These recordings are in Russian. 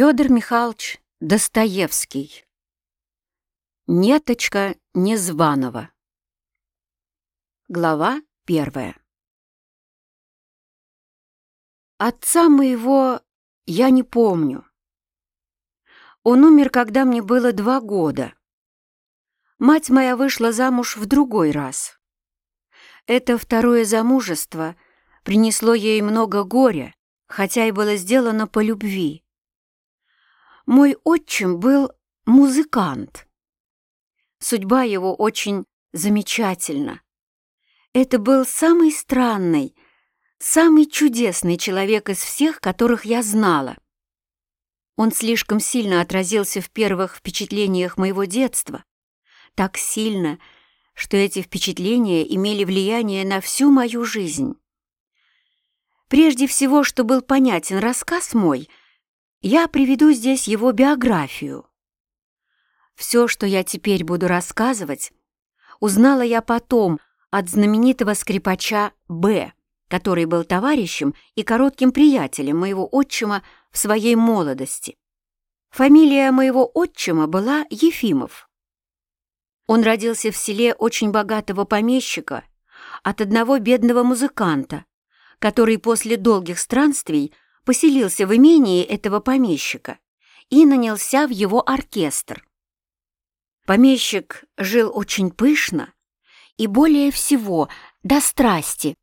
Федор Михайлович Достоевский. Неточка Незваного. Глава первая. Отца моего я не помню. Он умер, когда мне было два года. Мать моя вышла замуж в другой раз. Это второе замужество принесло ей много горя, хотя и было сделано по любви. Мой отчим был музыкант. Судьба его очень замечательна. Это был самый странный, самый чудесный человек из всех, которых я знала. Он слишком сильно отразился в первых впечатлениях моего детства, так сильно, что эти впечатления имели влияние на всю мою жизнь. Прежде всего, что был понятен рассказ мой — я приведу здесь его биографию. Все, что я теперь буду рассказывать, узнала я потом от знаменитого скрипача Б., который был товарищем и коротким приятелем моего отчима в своей молодости. Фамилия моего отчима была Ефимов. Он родился в селе очень богатого помещика от одного бедного музыканта, который после долгих странствий поселился в имении этого помещика и нанялся в его оркестр. Помещик жил очень пышно и более всего до страсти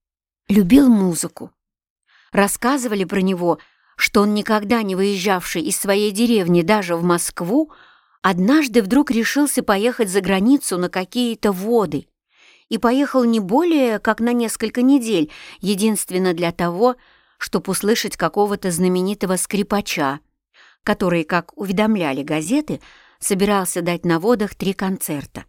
любил музыку. Рассказывали про него, что он, никогда не выезжавший из своей деревни даже в Москву, однажды вдруг решился поехать за границу на какие-то воды и поехал не более как на несколько недель, единственно для того, чтобы услышать какого-то знаменитого скрипача, который, как уведомляли газеты, собирался дать на водах три концерта.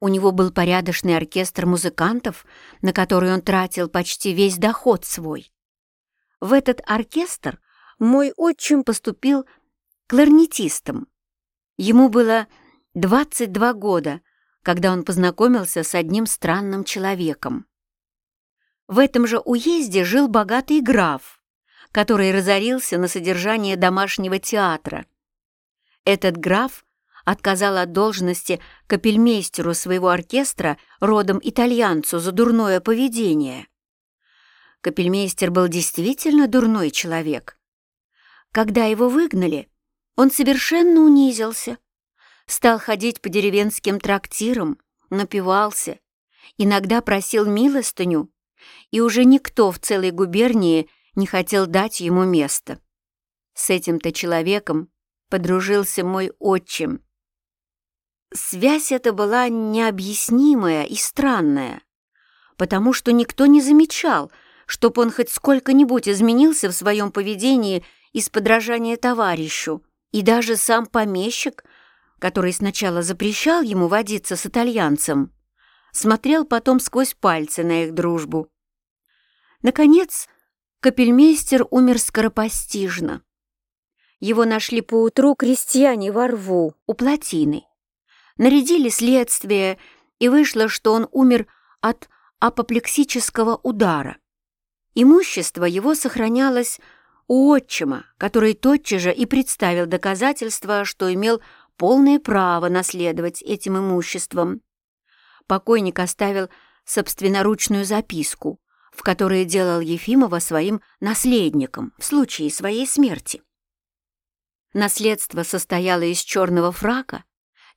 У него был порядочный оркестр музыкантов, на который он тратил почти весь доход свой. В этот оркестр мой отчим поступил кларнетистом. Ему было 22 года, когда он познакомился с одним странным человеком. В этом же уезде жил богатый граф, который разорился на содержание домашнего театра. Этот граф отказал от должности капельмейстеру своего оркестра родом итальянцу за дурное поведение. Капельмейстер был действительно дурной человек. Когда его выгнали, он совершенно унизился, стал ходить по деревенским трактирам, напивался, иногда просил милостыню и уже никто в целой губернии не хотел дать ему место. С этим-то человеком подружился мой отчим. Связь эта была необъяснимая и странная, потому что никто не замечал, чтоб он хоть сколько-нибудь изменился в своем поведении из подражания товарищу, и даже сам помещик, который сначала запрещал ему водиться с итальянцем, смотрел потом сквозь пальцы на их дружбу. Наконец, капельмейстер умер скоропостижно. Его нашли поутру крестьяне во рву у плотины. Нарядили следствие, и вышло, что он умер от апоплексического удара. Имущество его сохранялось у отчима, который тотчас же и представил доказательства, что имел полное право наследовать этим имуществом. Покойник оставил собственноручную записку, в которые делал Ефимова своим наследником в случае своей смерти. Наследство состояло из черного фрака,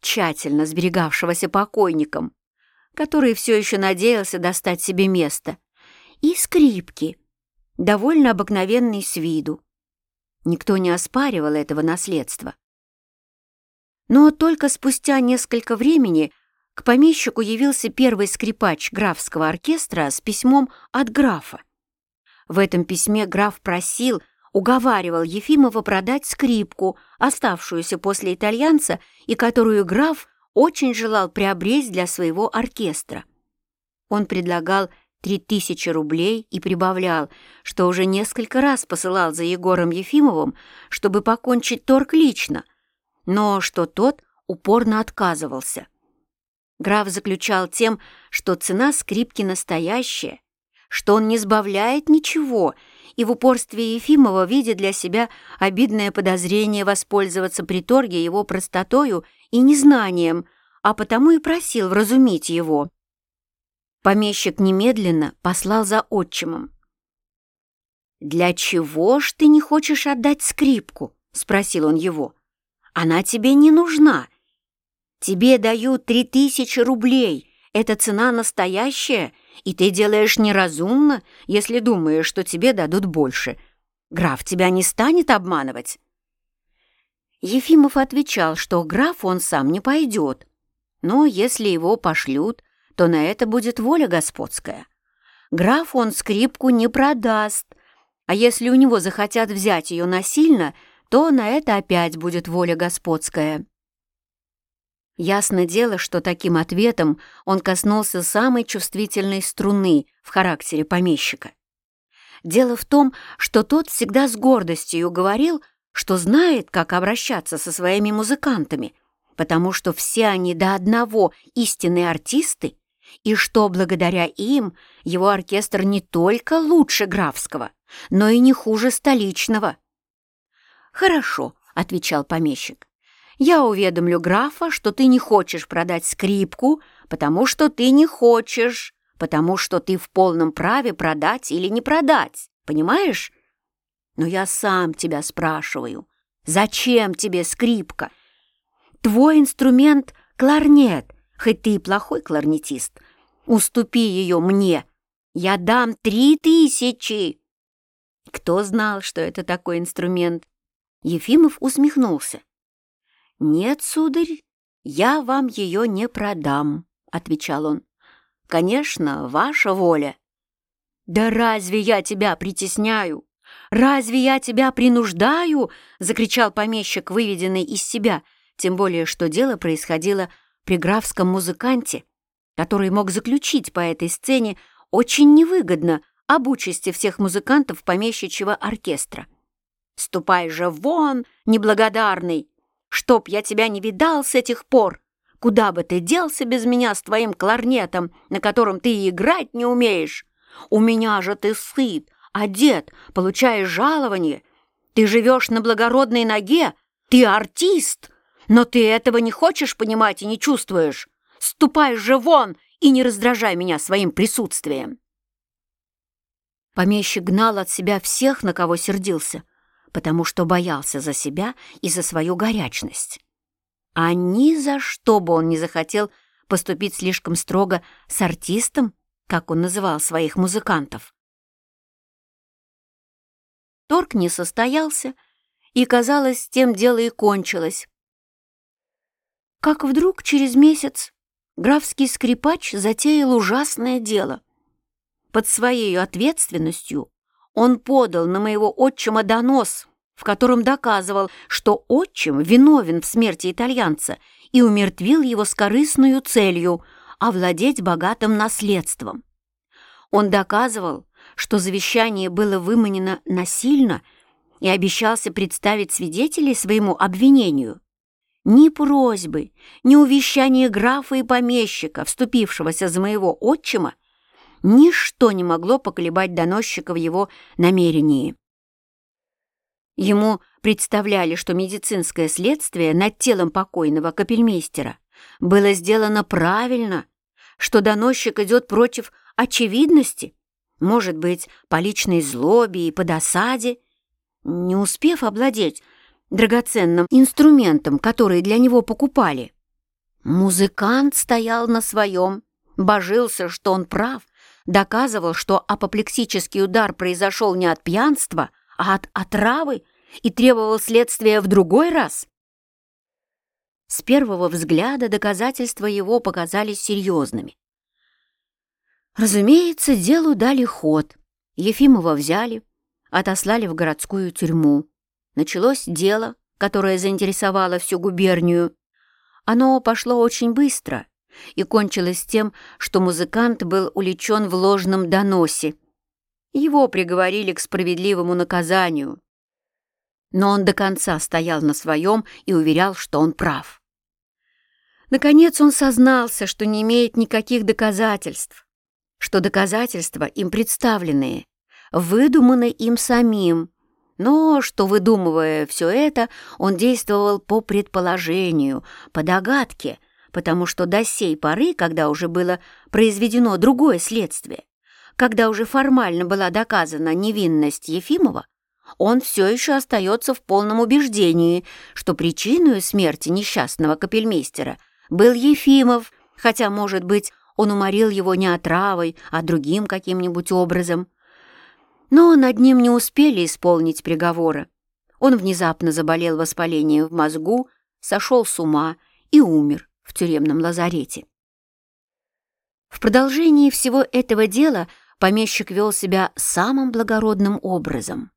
тщательно сберегавшегося покойником, который все еще надеялся достать себе место, и скрипки, довольно обыкновенной с виду. Никто не оспаривал этого наследства. Но только спустя несколько времени к помещику явился первый скрипач графского оркестра с письмом от графа. В этом письме граф просил, уговаривал Ефимова продать скрипку, оставшуюся после итальянца и которую граф очень желал приобрести для своего оркестра. Он предлагал три тысячи рублей и прибавлял, что уже несколько раз посылал за Егором Ефимовым, чтобы покончить торг лично, но что тот упорно отказывался. Граф заключал тем, что цена скрипки настоящая, что он не сбавляет ничего, и в упорстве Ефимова видя для себя обидное подозрение воспользоваться при торге его простотою и незнанием, а потому и просил вразумить его. Помещик немедленно послал за отчимом. «Для чего ж ты не хочешь отдать скрипку?» — спросил он его. «Она тебе не нужна. Тебе дают три тысячи рублей. Это цена настоящая, и ты делаешь неразумно, если думаешь, что тебе дадут больше. Граф тебя не станет обманывать». Ефимов отвечал, что граф он сам не пойдет, но если его пошлют, то на это будет воля господская. Граф он скрипку не продаст, а если у него захотят взять ее насильно, то на это опять будет воля господская. Ясно дело, что таким ответом он коснулся самой чувствительной струны в характере помещика. Дело в том, что тот всегда с гордостью говорил, что знает, как обращаться со своими музыкантами, потому что все они до одного истинные артисты, и что благодаря им его оркестр не только лучше графского, но и не хуже столичного. «Хорошо», — отвечал помещик, я уведомлю графа, что ты не хочешь продать скрипку, потому что ты не хочешь, потому что ты в полном праве продать или не продать, понимаешь? Но я сам тебя спрашиваю, зачем тебе скрипка? Твой инструмент — кларнет, хоть ты и плохой кларнетист. Уступи ее мне, я дам три тысячи. Кто знал, что это такой инструмент? Ефимов усмехнулся. «Нет, сударь, я вам ее не продам», — отвечал он. «Конечно, ваша воля». «Да разве я тебя притесняю? Разве я тебя принуждаю?» — закричал помещик, выведенный из себя, тем более что дело происходило при графском музыканте, который мог заключить по этой сцене очень невыгодно об участи всех музыкантов помещичьего оркестра. «Ступай же вон, неблагодарный!» Чтоб я тебя не видал с этих пор! Куда бы ты делся без меня с твоим кларнетом, на котором ты играть не умеешь? У меня же ты сыт, одет, получаешь жалование. Ты живешь на благородной ноге, ты артист, но ты этого не хочешь понимать и не чувствуешь. Ступай же вон и не раздражай меня своим присутствием. Помещик гнал от себя всех, на кого сердился — потому что боялся за себя и за свою горячность. А ни за что бы он не захотел поступить слишком строго с артистом, как он называл своих музыкантов. Торг не состоялся, и, казалось, тем дело и кончилось. Как вдруг через месяц графский скрипач затеял ужасное дело. Под своей ответственностью он подал на моего отчима донос, в котором доказывал, что отчим виновен в смерти итальянца и умертвил его с корыстную целью овладеть богатым наследством. Он доказывал, что завещание было выманено насильно и обещался представить свидетелей своему обвинению. Ни просьбы, ни увещания графа и помещика, вступившегося за моего отчима, Ничто не могло поколебать доносчика в его намерении. Ему представляли, что медицинское следствие над телом покойного капельмейстера было сделано правильно, что доносчик идет против очевидности, может быть, по личной злобе и по досаде, не успев овладеть драгоценным инструментом, который для него покупали. Музыкант стоял на своем, божился, что он прав, доказывал, что апоплексический удар произошел не от пьянства, а от отравы и требовал следствия в другой раз? С первого взгляда доказательства его показались серьезными. Разумеется, делу дали ход. Ефимова взяли, отослали в городскую тюрьму. Началось дело, которое заинтересовало всю губернию. Оно пошло очень быстро — и кончилось тем, что музыкант был уличен в ложном доносе. Его приговорили к справедливому наказанию. Но он до конца стоял на своем и уверял, что он прав. Наконец он сознался, что не имеет никаких доказательств, что доказательства им представленные, выдуманы им самим, но что, выдумывая все это, он действовал по предположению, по догадке, потому что до сей поры, когда уже было произведено другое следствие, когда уже формально была доказана невинность Ефимова, он все еще остается в полном убеждении, что причиной смерти несчастного капельмейстера был Ефимов, хотя, может быть, он уморил его не отравой, а другим каким-нибудь образом. Но над ним не успели исполнить приговора. Он внезапно заболел воспалением в мозгу, сошел с ума и умер в тюремном лазарете. В продолжении всего этого дела помещик вел себя самым благородным образом.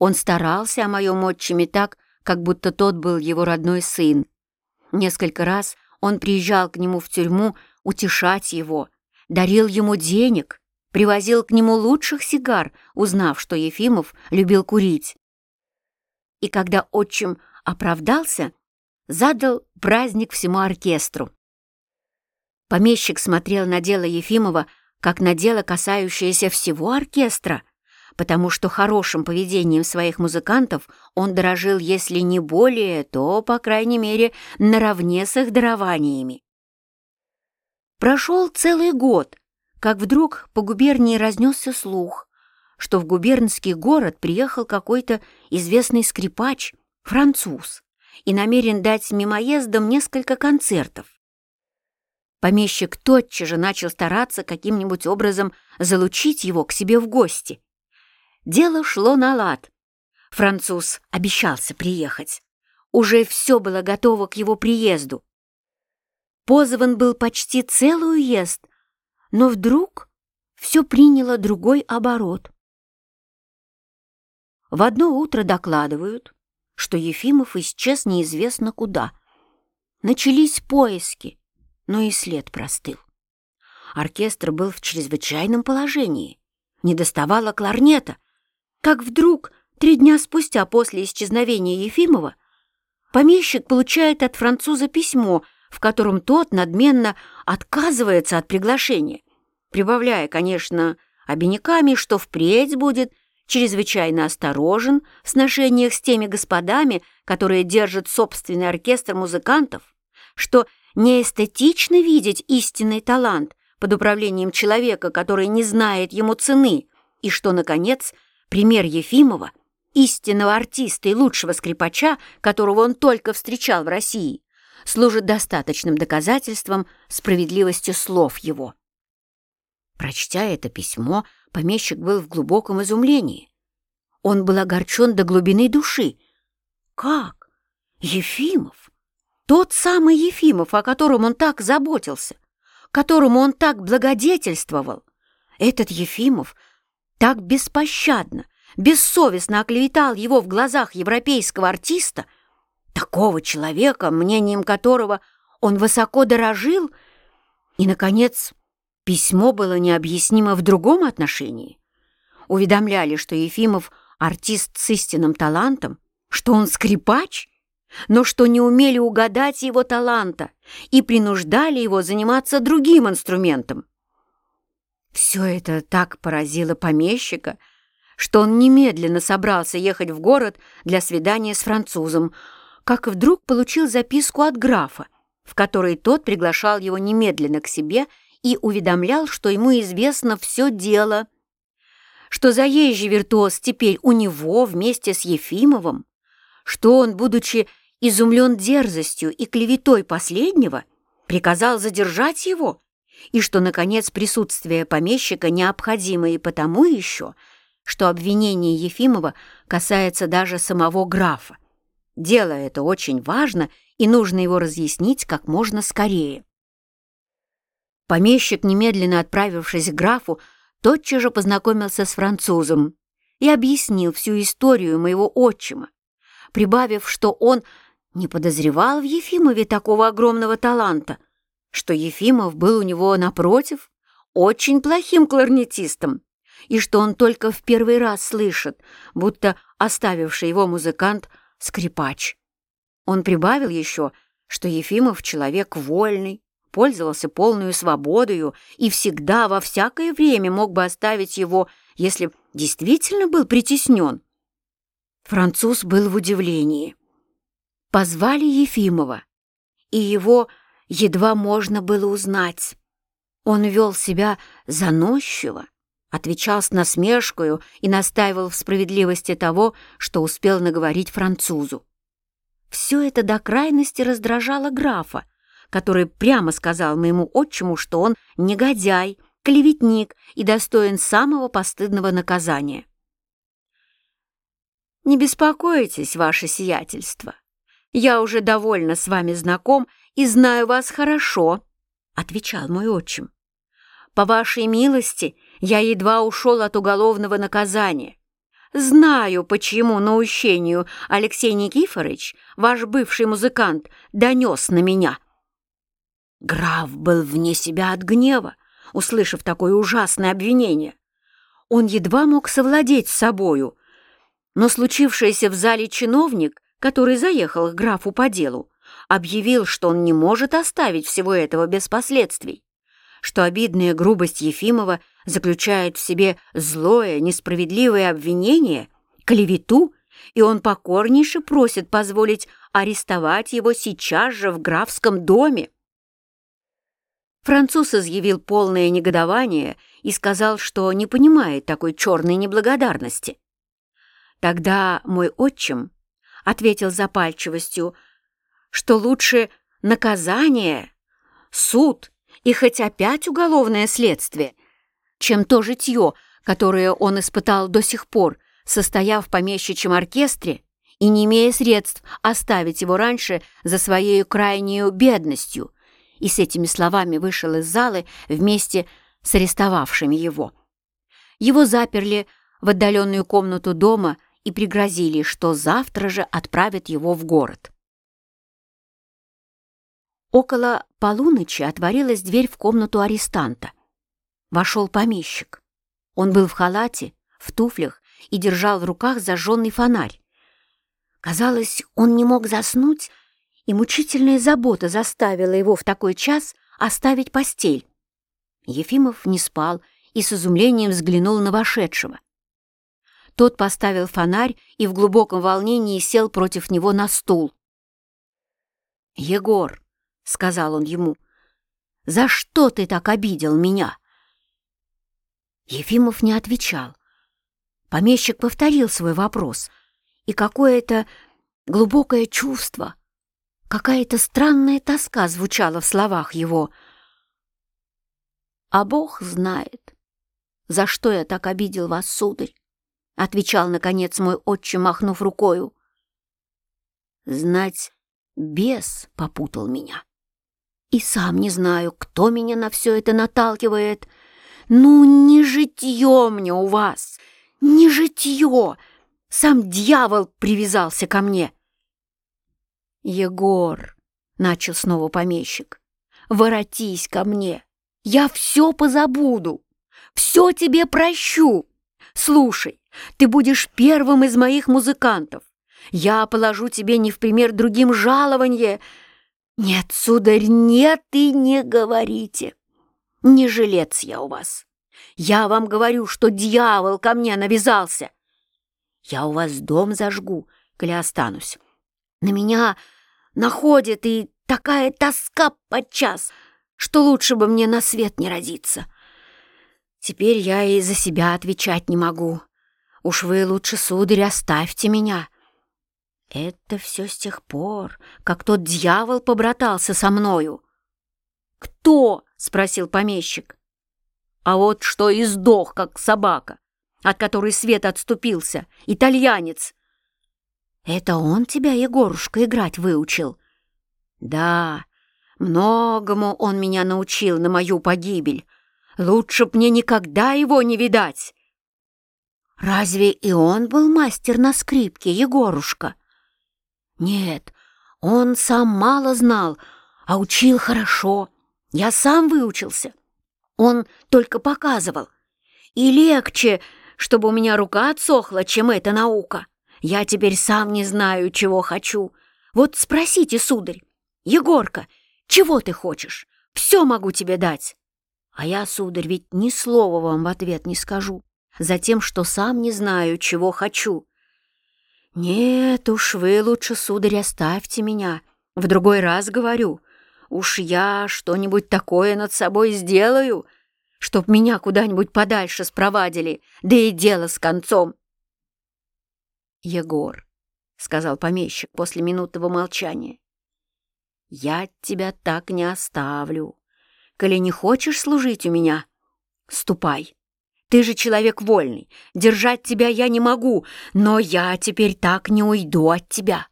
Он старался о моем отчиме так, как будто тот был его родной сын. Несколько раз он приезжал к нему в тюрьму утешать его, дарил ему денег, привозил к нему лучших сигар, узнав, что Ефимов любил курить. И когда отчим оправдался, задал праздник всему оркестру. Помещик смотрел на дело Ефимова как на дело, касающееся всего оркестра, потому что хорошим поведением своих музыкантов он дорожил, если не более, то, по крайней мере, наравне с их дарованиями. Прошел целый год, как вдруг по губернии разнесся слух, что в губернский город приехал какой-то известный скрипач, француз, и намерен дать мимоездам несколько концертов. Помещик тотчас же начал стараться каким-нибудь образом залучить его к себе в гости. Дело шло на лад. Француз обещался приехать. Уже все было готово к его приезду. Позван был почти целый уезд, но вдруг все приняло другой оборот. В одно утро докладывают, что Ефимов исчез неизвестно куда. Начались поиски, но и след простыл. Оркестр был в чрезвычайном положении. Не доставало кларнета, как вдруг, три дня спустя после исчезновения Ефимова, помещик получает от француза письмо, в котором тот надменно отказывается от приглашения, прибавляя, конечно, обиняками, что впредь будет чрезвычайно осторожен в сношениях с теми господами, которые держат собственный оркестр музыкантов, что неэстетично видеть истинный талант под управлением человека, который не знает ему цены, и что, наконец, Пример Ефимова, истинного артиста и лучшего скрипача, которого он только встречал в России, служит достаточным доказательством справедливости слов его. Прочтя это письмо, помещик был в глубоком изумлении. Он был огорчен до глубины души. Как? Ефимов? Тот самый Ефимов, о котором он так заботился, которому он так благодетельствовал. Этот Ефимов так беспощадно, бессовестно оклеветал его в глазах европейского артиста, такого человека, мнением которого он высоко дорожил, и, наконец, письмо было необъяснимо в другом отношении. Уведомляли, что Ефимов — артист с истинным талантом, что он скрипач, но что не умели угадать его таланта и принуждали его заниматься другим инструментом. Все это так поразило помещика, что он немедленно собрался ехать в город для свидания с французом, как вдруг получил записку от графа, в которой тот приглашал его немедленно к себе и уведомлял, что ему известно все дело, что заезжий виртуоз теперь у него вместе с Ефимовым, что он, будучи изумлен дерзостью и клеветой последнего, приказал задержать его и что, наконец, присутствие помещика необходимо и потому еще, что обвинение Ефимова касается даже самого графа. Дело это очень важно, и нужно его разъяснить как можно скорее. Помещик, немедленно отправившись к графу, тотчас же познакомился с французом и объяснил всю историю моего отчима, прибавив, что он не подозревал в Ефимове такого огромного таланта, что Ефимов был у него, напротив, очень плохим кларнетистом, и что он только в первый раз слышит, будто оставивший его музыкант — скрипач. Он прибавил еще, что Ефимов человек вольный, пользовался полную свободою и всегда во всякое время мог бы оставить его, если действительно был притеснен. Француз был в удивлении. Позвали Ефимова, и его едва можно было узнать. Он вел себя заносчиво, отвечал с насмешкою и настаивал в справедливости того, что успел наговорить французу. Все это до крайности раздражало графа, который прямо сказал моему отчиму, что он негодяй, клеветник и достоин самого постыдного наказания. «Не беспокойтесь, ваше сиятельство. Я уже довольно с вами знаком и знаю вас хорошо», — отвечал мой отчим. «По вашей милости я едва ушел от уголовного наказания. Знаю, почему наущению Алексей Никифорович, ваш бывший музыкант, донес на меня». Граф был вне себя от гнева, услышав такое ужасное обвинение. Он едва мог совладеть с собою, но случившийся в зале чиновник, который заехал к графу по делу, объявил, что он не может оставить всего этого без последствий, что обидная грубость Ефимова заключает в себе злое, несправедливое обвинение, клевету, и он покорнейше просит позволить арестовать его сейчас же в графском доме. Француз изъявил полное негодование и сказал, что не понимает такой черной неблагодарности. Тогда мой отчим ответил запальчивостью, что лучше наказание, суд и хоть опять уголовное следствие, чем то житье, которое он испытал до сих пор, состояв в помещичьем оркестре и не имея средств оставить его раньше за своей крайней бедностью, и с этими словами вышел из залы вместе с арестовавшими его. Его заперли в отдаленную комнату дома и пригрозили, что завтра же отправят его в город. Около полуночи отворилась дверь в комнату арестанта. Вошел помещик. Он был в халате, в туфлях и держал в руках зажженный фонарь. Казалось, он не мог заснуть, и мучительная забота заставила его в такой час оставить постель. Ефимов не спал и с изумлением взглянул на вошедшего. Тот поставил фонарь и в глубоком волнении сел против него на стул. «Егор», — сказал он ему, — «за что ты так обидел меня?» Ефимов не отвечал. Помещик повторил свой вопрос, и какое-то глубокое чувство, какая-то странная тоска звучала в словах его. «А Бог знает, за что я так обидел вас, сударь. — отвечал, наконец, мой отчим, махнув рукою. «Знать, бес попутал меня. И сам не знаю, кто меня на все это наталкивает. Ну, не житье мне у вас, не житье! Сам дьявол привязался ко мне!» «Егор!» — начал снова помещик. «Воротись ко мне! Я все позабуду! Все тебе прощу! Слушай, ты будешь первым из моих музыкантов. Я положу тебе не в пример другим жалование. Нет, сударь, нет и не говорите. Не жилец я у вас. Я вам говорю, что дьявол ко мне навязался. Я у вас дом зажгу, коли останусь. На меня находит и такая тоска подчас, что лучше бы мне на свет не родиться. Теперь я и за себя отвечать не могу. Уж вы лучше, сударь, оставьте меня. Это все с тех пор, как тот дьявол побратался со мною. Кто? — спросил помещик. А вот что и сдох, как собака, от которой свет отступился, итальянец. Это он тебя, Егорушка, играть выучил? Да, многому он меня научил на мою погибель. Лучше б мне никогда его не видать. Разве и он был мастер на скрипке, Егорушка? Нет, он сам мало знал, а учил хорошо. Я сам выучился. Он только показывал. И легче, чтобы у меня рука отсохла, чем эта наука. Я теперь сам не знаю, чего хочу. Вот спросите, сударь, Егорка, чего ты хочешь? Все могу тебе дать. А я, сударь, ведь ни слова вам в ответ не скажу, за тем, что сам не знаю, чего хочу. Нет уж, вы лучше, сударь, оставьте меня. В другой раз говорю, уж я что-нибудь такое над собой сделаю, чтоб меня куда-нибудь подальше спровадили, да и дело с концом. Егор, — сказал помещик после минутного молчания, — я тебя так не оставлю. Коли не хочешь служить у меня, ступай. Ты же человек вольный, держать тебя я не могу, но я теперь так не уйду от тебя.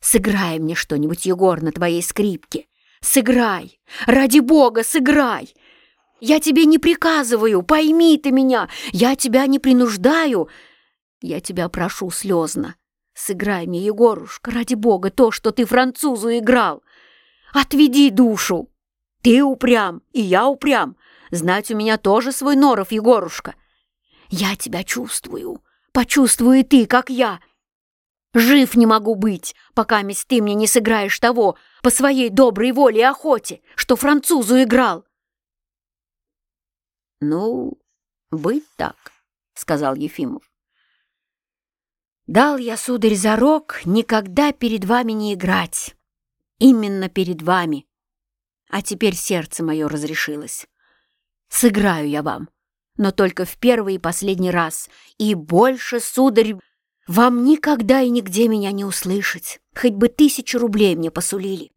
Сыграй мне что-нибудь, Егор, на твоей скрипке. Сыграй! Ради бога, сыграй! Я тебе не приказываю, пойми ты меня, я тебя не принуждаю. Я тебя прошу слезно. Сыграй мне, Егорушка, ради бога, то, что ты французу играл. Отведи душу. Ты упрям, и я упрям. Знать у меня тоже свой норов, Егорушка. Я тебя чувствую, почувствуй ты, как я. Жив не могу быть, пока месть ты мне не сыграешь того по своей доброй воле и охоте, что французу играл. «Ну, быть так», — сказал Ефимов. «Дал я, сударь, зарок никогда перед вами не играть, именно перед вами. А теперь сердце мое разрешилось. Сыграю я вам, но только в первый и последний раз, и больше, сударь, вам никогда и нигде меня не услышать, хоть бы тысячу рублей мне посулили».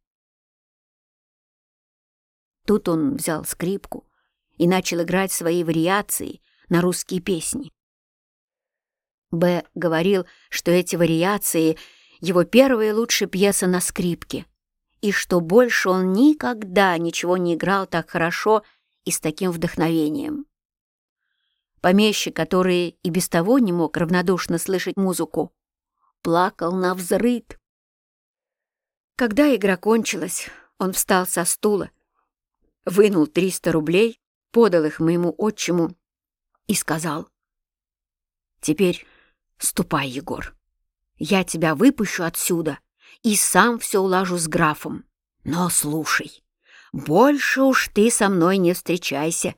Тут он взял скрипку, и начал играть свои вариации на русские песни. Б. говорил, что эти вариации — его первая лучшая пьеса на скрипке, и что больше он никогда ничего не играл так хорошо и с таким вдохновением. Помещик, который и без того не мог равнодушно слышать музыку, плакал на взрыд. Когда игра кончилась, он встал со стула, вынул 300 рублей подал их моему отчиму и сказал, «Теперь ступай, Егор. Я тебя выпущу отсюда и сам все улажу с графом. Но слушай, больше уж ты со мной не встречайся.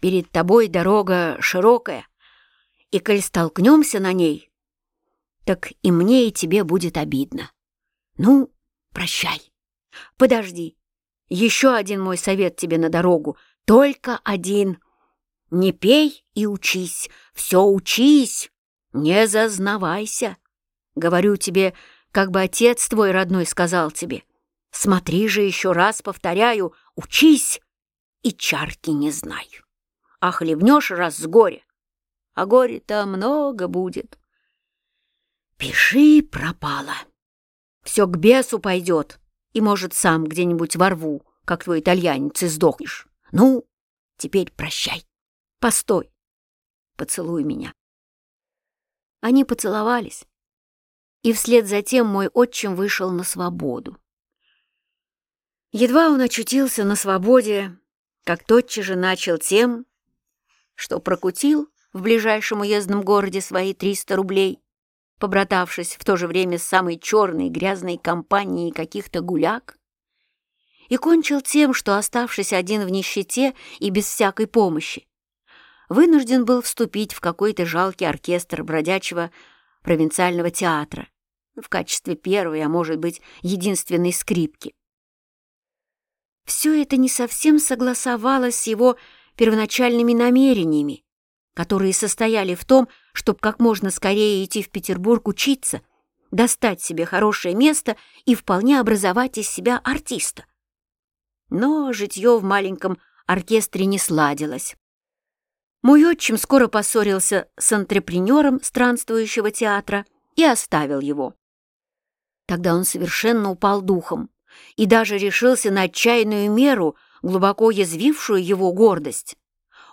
Перед тобой дорога широкая, и коль столкнемся на ней, так и мне, и тебе будет обидно. Ну, прощай. Подожди, еще один мой совет тебе на дорогу, только один. Не пей и учись, все учись, не зазнавайся. Говорю тебе, как бы отец твой родной сказал тебе. Смотри же еще раз, повторяю, учись и чарки не знай. А хлебнешь раз с горя, а горе-то много будет. Пиши пропало. Все к бесу пойдет, и, может, сам где-нибудь ворву, как твой итальянец, и сдохнешь. Ну, теперь прощай. Постой. Поцелуй меня. Они поцеловались, и вслед за тем мой отчим вышел на свободу. Едва он очутился на свободе, как тотчас же начал тем, что прокутил в ближайшем уездном городе свои 300 рублей, побратавшись в то же время с самой черной грязной компанией каких-то гуляк, и кончил тем, что, оставшись один в нищете и без всякой помощи, вынужден был вступить в какой-то жалкий оркестр бродячего провинциального театра в качестве первой, а может быть, единственной скрипки. Все это не совсем согласовалось с его первоначальными намерениями, которые состояли в том, чтобы как можно скорее идти в Петербург учиться, достать себе хорошее место и вполне образовать из себя артиста. Но житье в маленьком оркестре не сладилось. Мой отчим скоро поссорился с антрепренером странствующего театра и оставил его. Тогда он совершенно упал духом и даже решился на отчаянную меру, глубоко язвившую его гордость.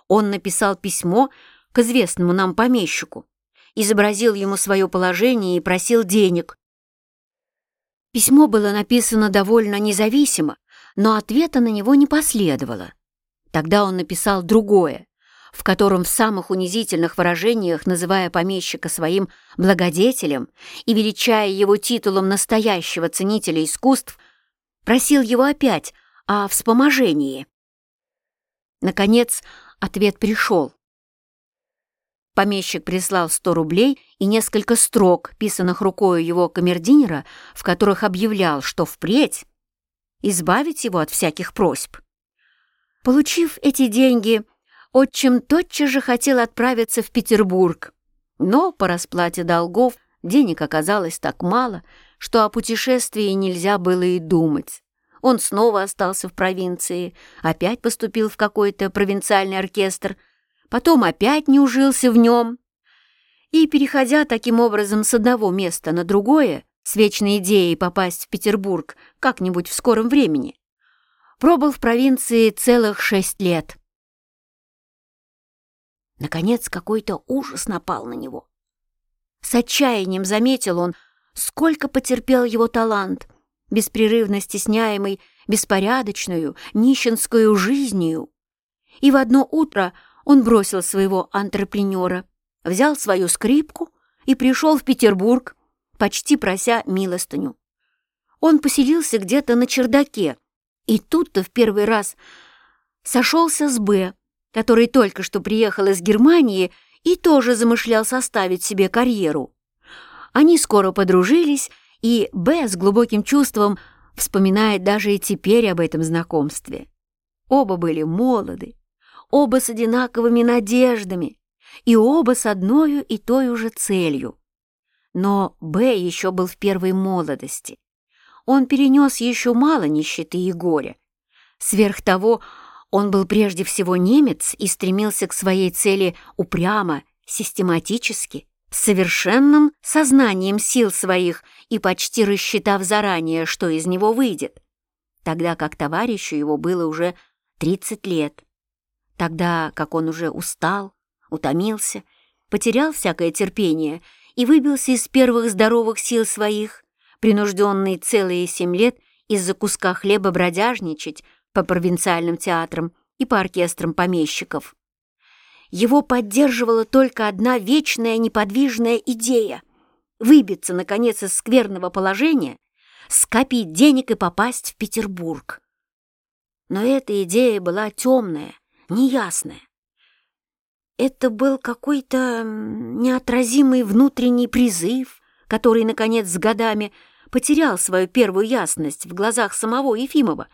Он написал письмо к известному нам помещику, изобразил ему свое положение и просил денег. Письмо было написано довольно независимо, но ответа на него не последовало. Тогда он написал другое, в котором в самых унизительных выражениях, называя помещика своим благодетелем и величая его титулом настоящего ценителя искусств, просил его опять о вспоможении. Наконец, ответ пришел. Помещик прислал сто рублей и несколько строк, писанных рукою его камердинера, в которых объявлял, что впредь избавить его от всяких просьб. Получив эти деньги, отчим тотчас же хотел отправиться в Петербург, но по расплате долгов денег оказалось так мало, что о путешествии нельзя было и думать. Он снова остался в провинции, опять поступил в какой-то провинциальный оркестр — потом опять не ужился в нем. И, переходя таким образом с одного места на другое, с вечной идеей попасть в Петербург как-нибудь в скором времени, пробыл в провинции целых шесть лет. Наконец какой-то ужас напал на него. С отчаянием заметил он, сколько потерпел его талант, беспрерывно стесняемый беспорядочную, нищенскую жизнью. И в одно утро он бросил своего антрепренера, взял свою скрипку и пришел в Петербург, почти прося милостыню. Он поселился где-то на чердаке, и тут-то в первый раз сошелся с Б, который только что приехал из Германии и тоже замышлял составить себе карьеру. Они скоро подружились, и Б с глубоким чувством вспоминает даже и теперь об этом знакомстве. Оба были молоды, оба с одинаковыми надеждами и оба с одной и той же целью. Но Б еще был в первой молодости. Он перенес еще мало нищеты и горя. Сверх того, он был прежде всего немец и стремился к своей цели упрямо, систематически, с совершенным сознанием сил своих и почти рассчитав заранее, что из него выйдет, тогда как товарищу его было уже 30 лет. Тогда как он уже устал, утомился, потерял всякое терпение и выбился из первых здоровых сил своих, принужденный целые семь лет из-за куска хлеба бродяжничать по провинциальным театрам и по оркестрам помещиков. Его поддерживала только одна вечная неподвижная идея — выбиться, наконец, из скверного положения, скопить денег и попасть в Петербург. Но эта идея была темная, неясное. Это был какой-то неотразимый внутренний призыв, который, наконец, с годами потерял свою первую ясность в глазах самого Ефимова,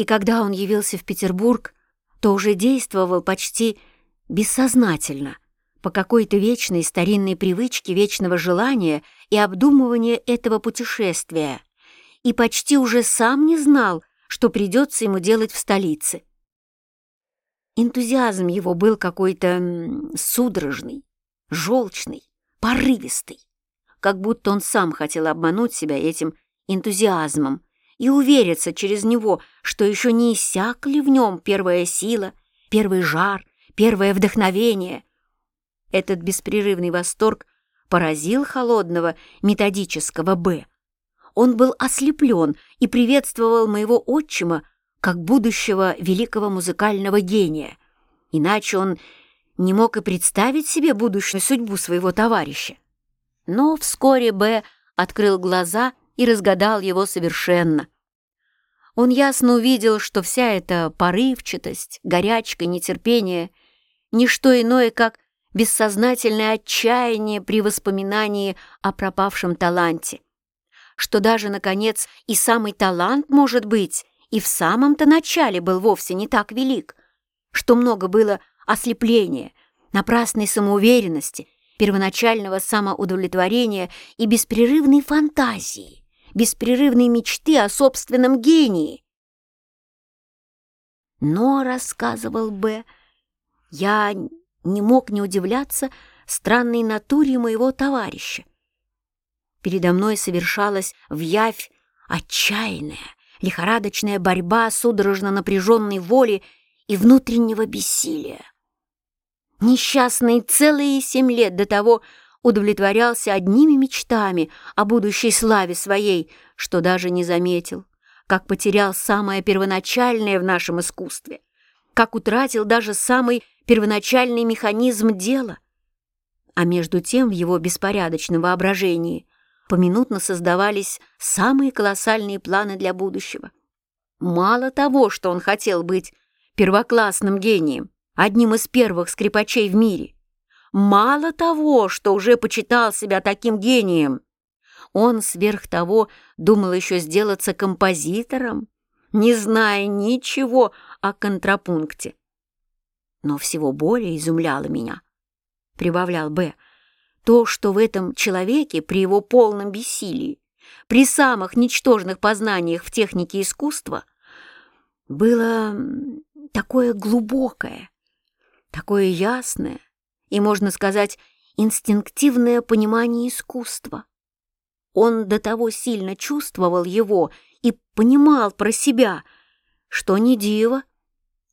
и когда он явился в Петербург, то уже действовал почти бессознательно, по какой-то вечной старинной привычке вечного желания и обдумывания этого путешествия, и почти уже сам не знал, что придется ему делать в столице. Энтузиазм его был какой-то судорожный, желчный, порывистый, как будто он сам хотел обмануть себя этим энтузиазмом и увериться через него, что еще не иссякли в нем первая сила, первый жар, первое вдохновение. Этот беспрерывный восторг поразил холодного методического «Б». Он был ослеплен и приветствовал моего отчима как будущего великого музыкального гения. Иначе он не мог и представить себе будущую судьбу своего товарища. Но вскоре Б. открыл глаза и разгадал его совершенно. Он ясно увидел, что вся эта порывчатость, горячка, нетерпение — ничто иное, как бессознательное отчаяние при воспоминании о пропавшем таланте. Что даже, наконец, и самый талант, может быть, и в самом-то начале был вовсе не так велик, что много было ослепления, напрасной самоуверенности, первоначального самоудовлетворения и беспрерывной фантазии, беспрерывной мечты о собственном гении. Но, рассказывал Б, я не мог не удивляться странной натуре моего товарища. Передо мной совершалась в явь отчаянная, лихорадочная борьба судорожно напряженной воли и внутреннего бессилия. Несчастный целые семь лет до того удовлетворялся одними мечтами о будущей славе своей, что даже не заметил, как потерял самое первоначальное в нашем искусстве, как утратил даже самый первоначальный механизм дела. А между тем в его беспорядочном воображении поминутно создавались самые колоссальные планы для будущего. Мало того, что он хотел быть первоклассным гением, одним из первых скрипачей в мире, мало того, что уже почитал себя таким гением, он сверх того думал еще сделаться композитором, не зная ничего о контрапункте. Но всего более изумляло меня, прибавлял Б, то, что в этом человеке при его полном бессилии, при самых ничтожных познаниях в технике искусства, было такое глубокое, такое ясное и, можно сказать, инстинктивное понимание искусства. Он до того сильно чувствовал его и понимал про себя, что не диво,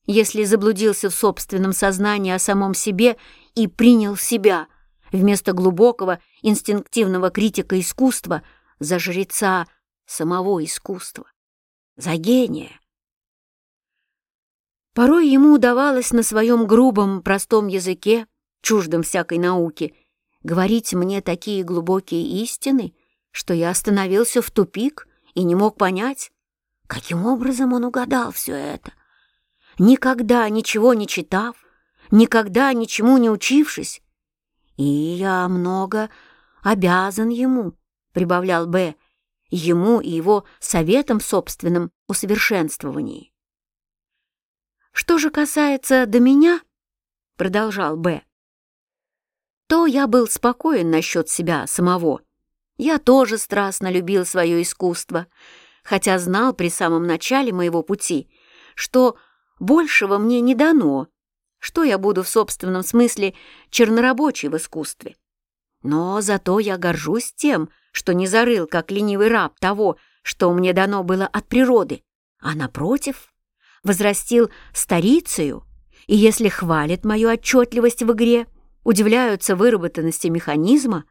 если заблудился в собственном сознании о самом себе и принял себя вместо глубокого инстинктивного критика искусства за жреца самого искусства, за гения. Порой ему удавалось на своем грубом, простом языке, чуждом всякой науки, говорить мне такие глубокие истины, что я остановился в тупик и не мог понять, каким образом он угадал все это. Никогда ничего не читав, никогда ничему не учившись, и я много обязан ему, прибавлял Б, ему и его советом собственным усовершенствовании. Что же касается до меня, продолжал Б, то я был спокоен насчет себя самого я тоже страстно любил свое искусство, хотя знал при самом начале моего пути, что большего мне не дано, что я буду в собственном смысле чернорабочий в искусстве. Но зато я горжусь тем, что не зарыл, как ленивый раб, того, что мне дано было от природы, а, напротив, возрастил старицею, и если хвалят мою отчетливость в игре, удивляются выработанности механизма,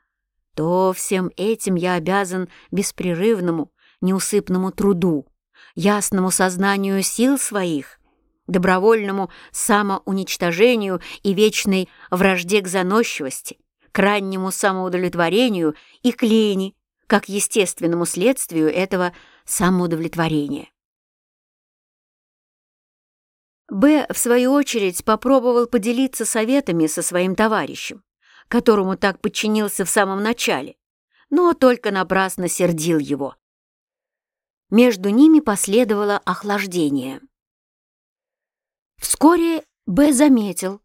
то всем этим я обязан беспрерывному, неусыпному труду, ясному сознанию сил своих, добровольному самоуничтожению и вечной вражде к заносчивости, к раннему самоудовлетворению и к лени, как естественному следствию этого самоудовлетворения. Б, в свою очередь, попробовал поделиться советами со своим товарищем, которому так подчинился в самом начале, но только напрасно сердил его. Между ними последовало охлаждение. Вскоре Б заметил,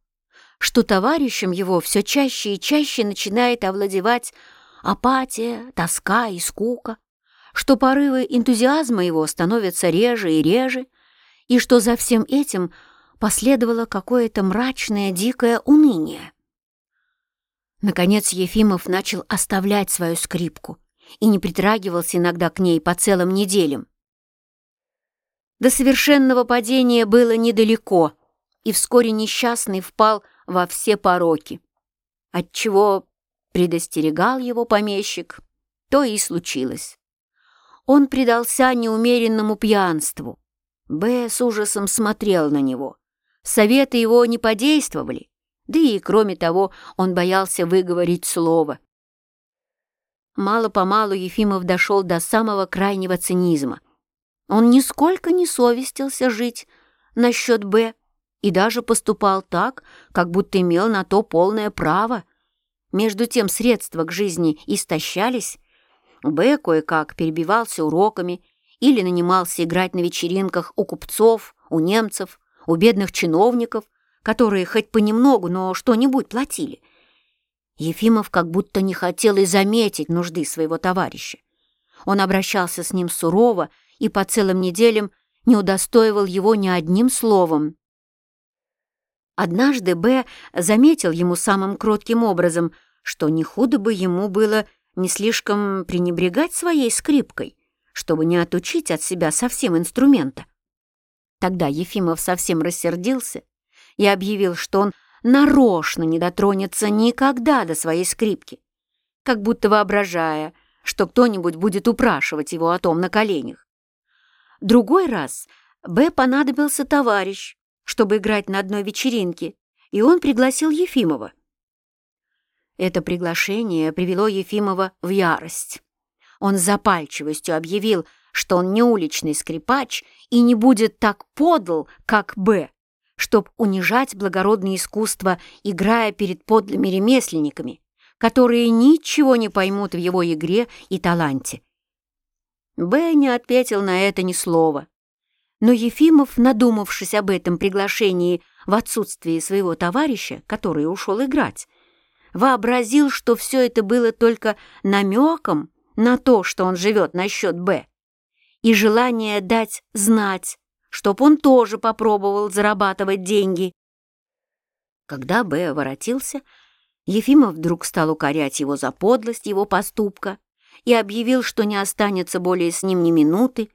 что товарищем его все чаще и чаще начинает овладевать апатия, тоска и скука, что порывы энтузиазма его становятся реже и реже, и что за всем этим последовало какое-то мрачное дикое уныние. Наконец Ефимов начал оставлять свою скрипку и не притрагивался иногда к ней по целым неделям. До совершенного падения было недалеко, и вскоре несчастный впал во все пороки, отчего предостерегал его помещик, то и случилось. Он предался неумеренному пьянству. Б. с ужасом смотрел на него. Советы его не подействовали, да и, кроме того, он боялся выговорить слово. Мало-помалу Ефимов дошел до самого крайнего цинизма. Он нисколько не совестился жить насчет «Б» и даже поступал так, как будто имел на то полное право. Между тем средства к жизни истощались. Б кое-как перебивался уроками или нанимался играть на вечеринках у купцов, у немцев, у бедных чиновников, которые хоть понемногу, но что-нибудь платили. Ефимов как будто не хотел и заметить нужды своего товарища. Он обращался с ним сурово и по целым неделям не удостоивал его ни одним словом. Однажды Б. заметил ему самым кротким образом, что не худо бы ему было не слишком пренебрегать своей скрипкой, чтобы не отучить от себя совсем инструмента. Тогда Ефимов совсем рассердился и объявил, что он нарочно не дотронется никогда до своей скрипки, как будто воображая, что кто-нибудь будет упрашивать его о том на коленях. Другой раз Б понадобился товарищ, чтобы играть на одной вечеринке, и он пригласил Ефимова. Это приглашение привело Ефимова в ярость. Он запальчивостью объявил, что он не уличный скрипач и не будет так подл, как Б, чтоб унижать благородное искусство, играя перед подлыми ремесленниками, которые ничего не поймут в его игре и таланте. Б не ответил на это ни слова. Но Ефимов, надумавшись об этом приглашении в отсутствии своего товарища, который ушел играть, вообразил, что все это было только намеком на то, что он живет на счет Б, и желание дать знать, чтоб он тоже попробовал зарабатывать деньги. Когда Б воротился, Ефимов вдруг стал укорять его за подлость его поступка и объявил, что не останется более с ним ни минуты,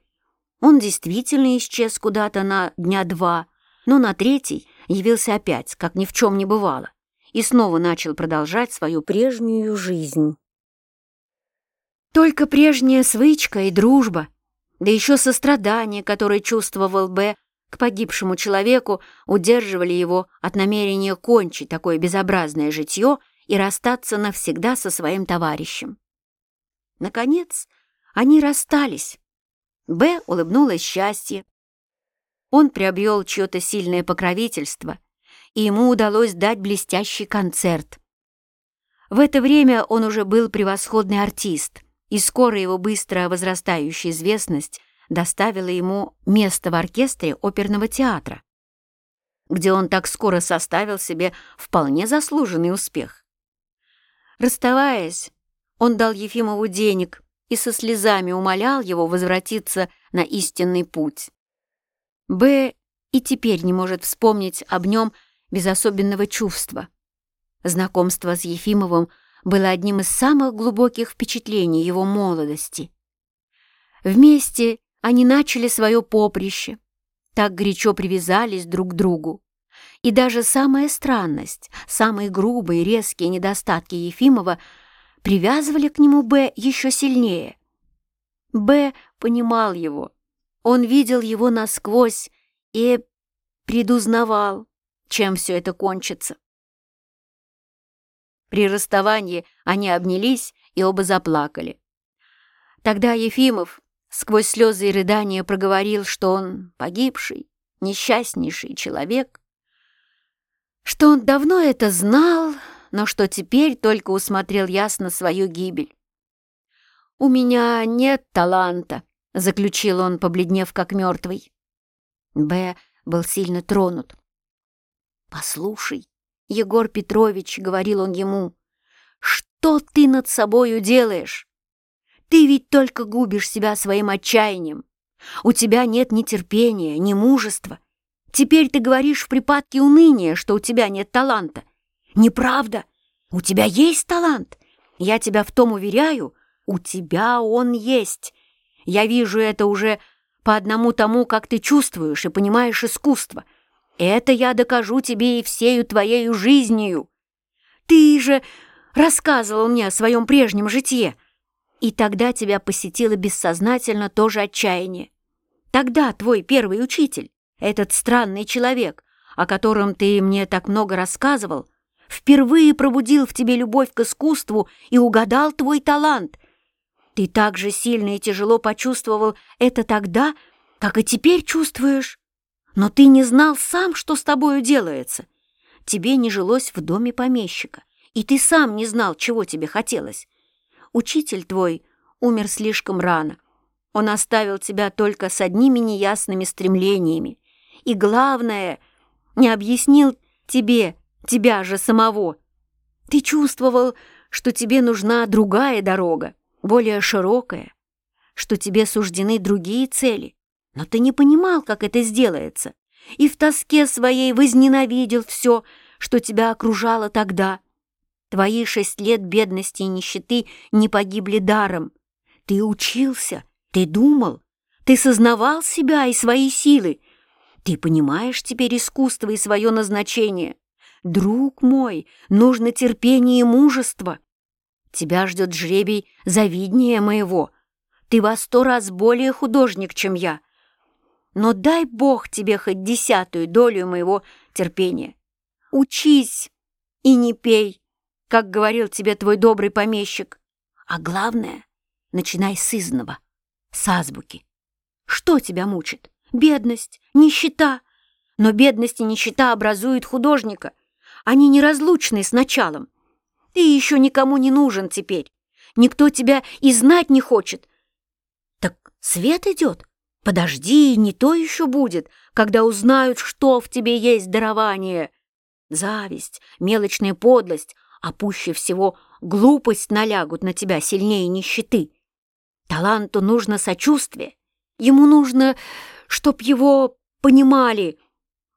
он действительно исчез куда-то на дня два, но на третий явился опять, как ни в чем не бывало, и снова начал продолжать свою прежнюю жизнь. Только прежняя свычка и дружба, да еще сострадание, которое чувствовал Б к погибшему человеку, удерживали его от намерения кончить такое безобразное житье и расстаться навсегда со своим товарищем. Наконец, они расстались, Б улыбнулась счастье. Он приобрел чье-то сильное покровительство, и ему удалось дать блестящий концерт. В это время он уже был превосходный артист, и скоро его быстро возрастающая известность доставила ему место в оркестре оперного театра, где он так скоро составил себе вполне заслуженный успех. Расставаясь, он дал Ефимову денег — и со слезами умолял его возвратиться на истинный путь. Б и теперь не может вспомнить об нем без особенного чувства. Знакомство с Ефимовым было одним из самых глубоких впечатлений его молодости. Вместе они начали свое поприще, так горячо привязались друг к другу. И даже самая странность, самые грубые резкие недостатки Ефимова – привязывали к нему Б еще сильнее. Б понимал его, он видел его насквозь и предузнавал, чем все это кончится. При расставании они обнялись и оба заплакали. Тогда Ефимов сквозь слезы и рыдания проговорил, что он погибший, несчастнейший человек, что он давно это знал, но что теперь только усмотрел ясно свою гибель. «У меня нет таланта», — заключил он, побледнев как мертвый. Б. был сильно тронут. «Послушай, Егор Петрович», — говорил он ему, — «что ты над собою делаешь? Ты ведь только губишь себя своим отчаянием. У тебя нет ни терпения, ни мужества. Теперь ты говоришь в припадке уныния, что у тебя нет таланта. Неправда. У тебя есть талант. Я тебя в том уверяю. У тебя он есть. Я вижу это уже по одному тому, как ты чувствуешь и понимаешь искусство. Это я докажу тебе и всею твоею жизнью. Ты же рассказывал мне о своем прежнем житье. И тогда тебя посетило бессознательно тоже отчаяние. Тогда твой первый учитель, этот странный человек, о котором ты мне так много рассказывал, впервые пробудил в тебе любовь к искусству и угадал твой талант. Ты так же сильно и тяжело почувствовал это тогда, как и теперь чувствуешь. Но ты не знал сам, что с тобою делается. Тебе не жилось в доме помещика, и ты сам не знал, чего тебе хотелось. Учитель твой умер слишком рано. Он оставил тебя только с одними неясными стремлениями. И главное, не объяснил тебе, тебя же самого. Ты чувствовал, что тебе нужна другая дорога, более широкая, что тебе суждены другие цели, но ты не понимал, как это сделается, и в тоске своей возненавидел все, что тебя окружало тогда. Твои шесть лет бедности и нищеты не погибли даром. Ты учился, ты думал, ты сознавал себя и свои силы. Ты понимаешь теперь искусство и свое назначение. Друг мой, нужно терпение и мужество. Тебя ждет жребий завиднее моего. Ты во сто раз более художник, чем я. Но дай Бог тебе хоть десятую долю моего терпения. Учись и не пей, как говорил тебе твой добрый помещик. А главное, начинай с изного, с азбуки. Что тебя мучит? Бедность, нищета. Но бедность и нищета образуют художника. Они неразлучны с началом. Ты еще никому не нужен теперь. Никто тебя и знать не хочет. Так свет идет. Подожди, не то еще будет, когда узнают, что в тебе есть дарование. Зависть, мелочная подлость, а пуще всего глупость налягут на тебя сильнее нищеты. Таланту нужно сочувствие. Ему нужно, чтоб его понимали.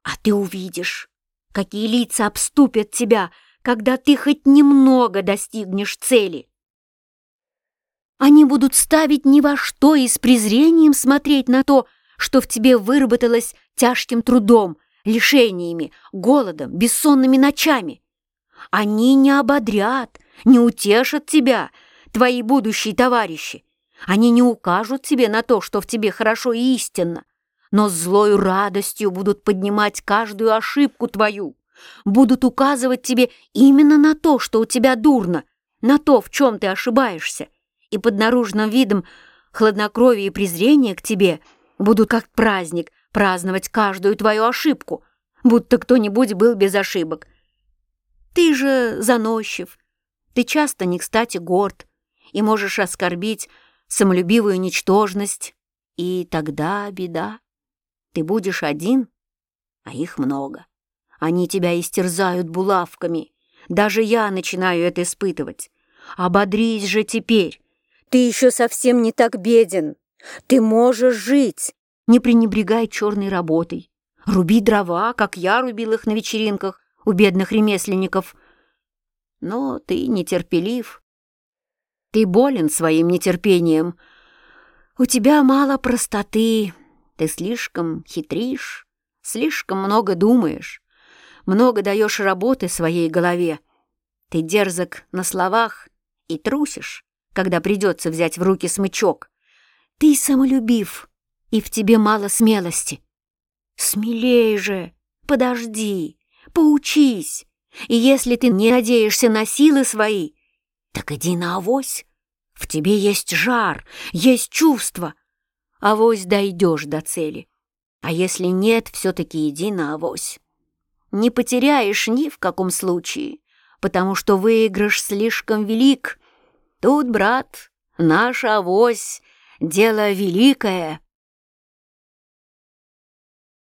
А ты увидишь, какие лица обступят тебя, когда ты хоть немного достигнешь цели. Они будут ставить ни во что и с презрением смотреть на то, что в тебе выработалось тяжким трудом, лишениями, голодом, бессонными ночами. Они не ободрят, не утешат тебя, твои будущие товарищи. Они не укажут тебе на то, что в тебе хорошо и истинно, но с злою радостью будут поднимать каждую ошибку твою, будут указывать тебе именно на то, что у тебя дурно, на то, в чем ты ошибаешься, и под наружным видом хладнокровие и презрение к тебе будут как праздник праздновать каждую твою ошибку, будто кто-нибудь был без ошибок. Ты же заносчив, ты часто не кстати горд и можешь оскорбить самолюбивую ничтожность, и тогда беда. Ты будешь один, а их много. Они тебя истерзают булавками. Даже я начинаю это испытывать. Ободрись же теперь. Ты еще совсем не так беден. Ты можешь жить. Не пренебрегай черной работой. Руби дрова, как я рубил их на вечеринках у бедных ремесленников. Но ты нетерпелив. Ты болен своим нетерпением. У тебя мало простоты. Ты слишком хитришь, слишком много думаешь, много даешь работы своей голове. Ты дерзок на словах и трусишь, когда придется взять в руки смычок. Ты самолюбив, и в тебе мало смелости. Смелей же, подожди, поучись. И если ты не надеешься на силы свои, так иди на авось. В тебе есть жар, есть чувство. Авось дойдешь до цели. А если нет, все-таки иди на авось. Не потеряешь ни в каком случае, потому что выигрыш слишком велик. Тут, брат, наша авось — дело великое.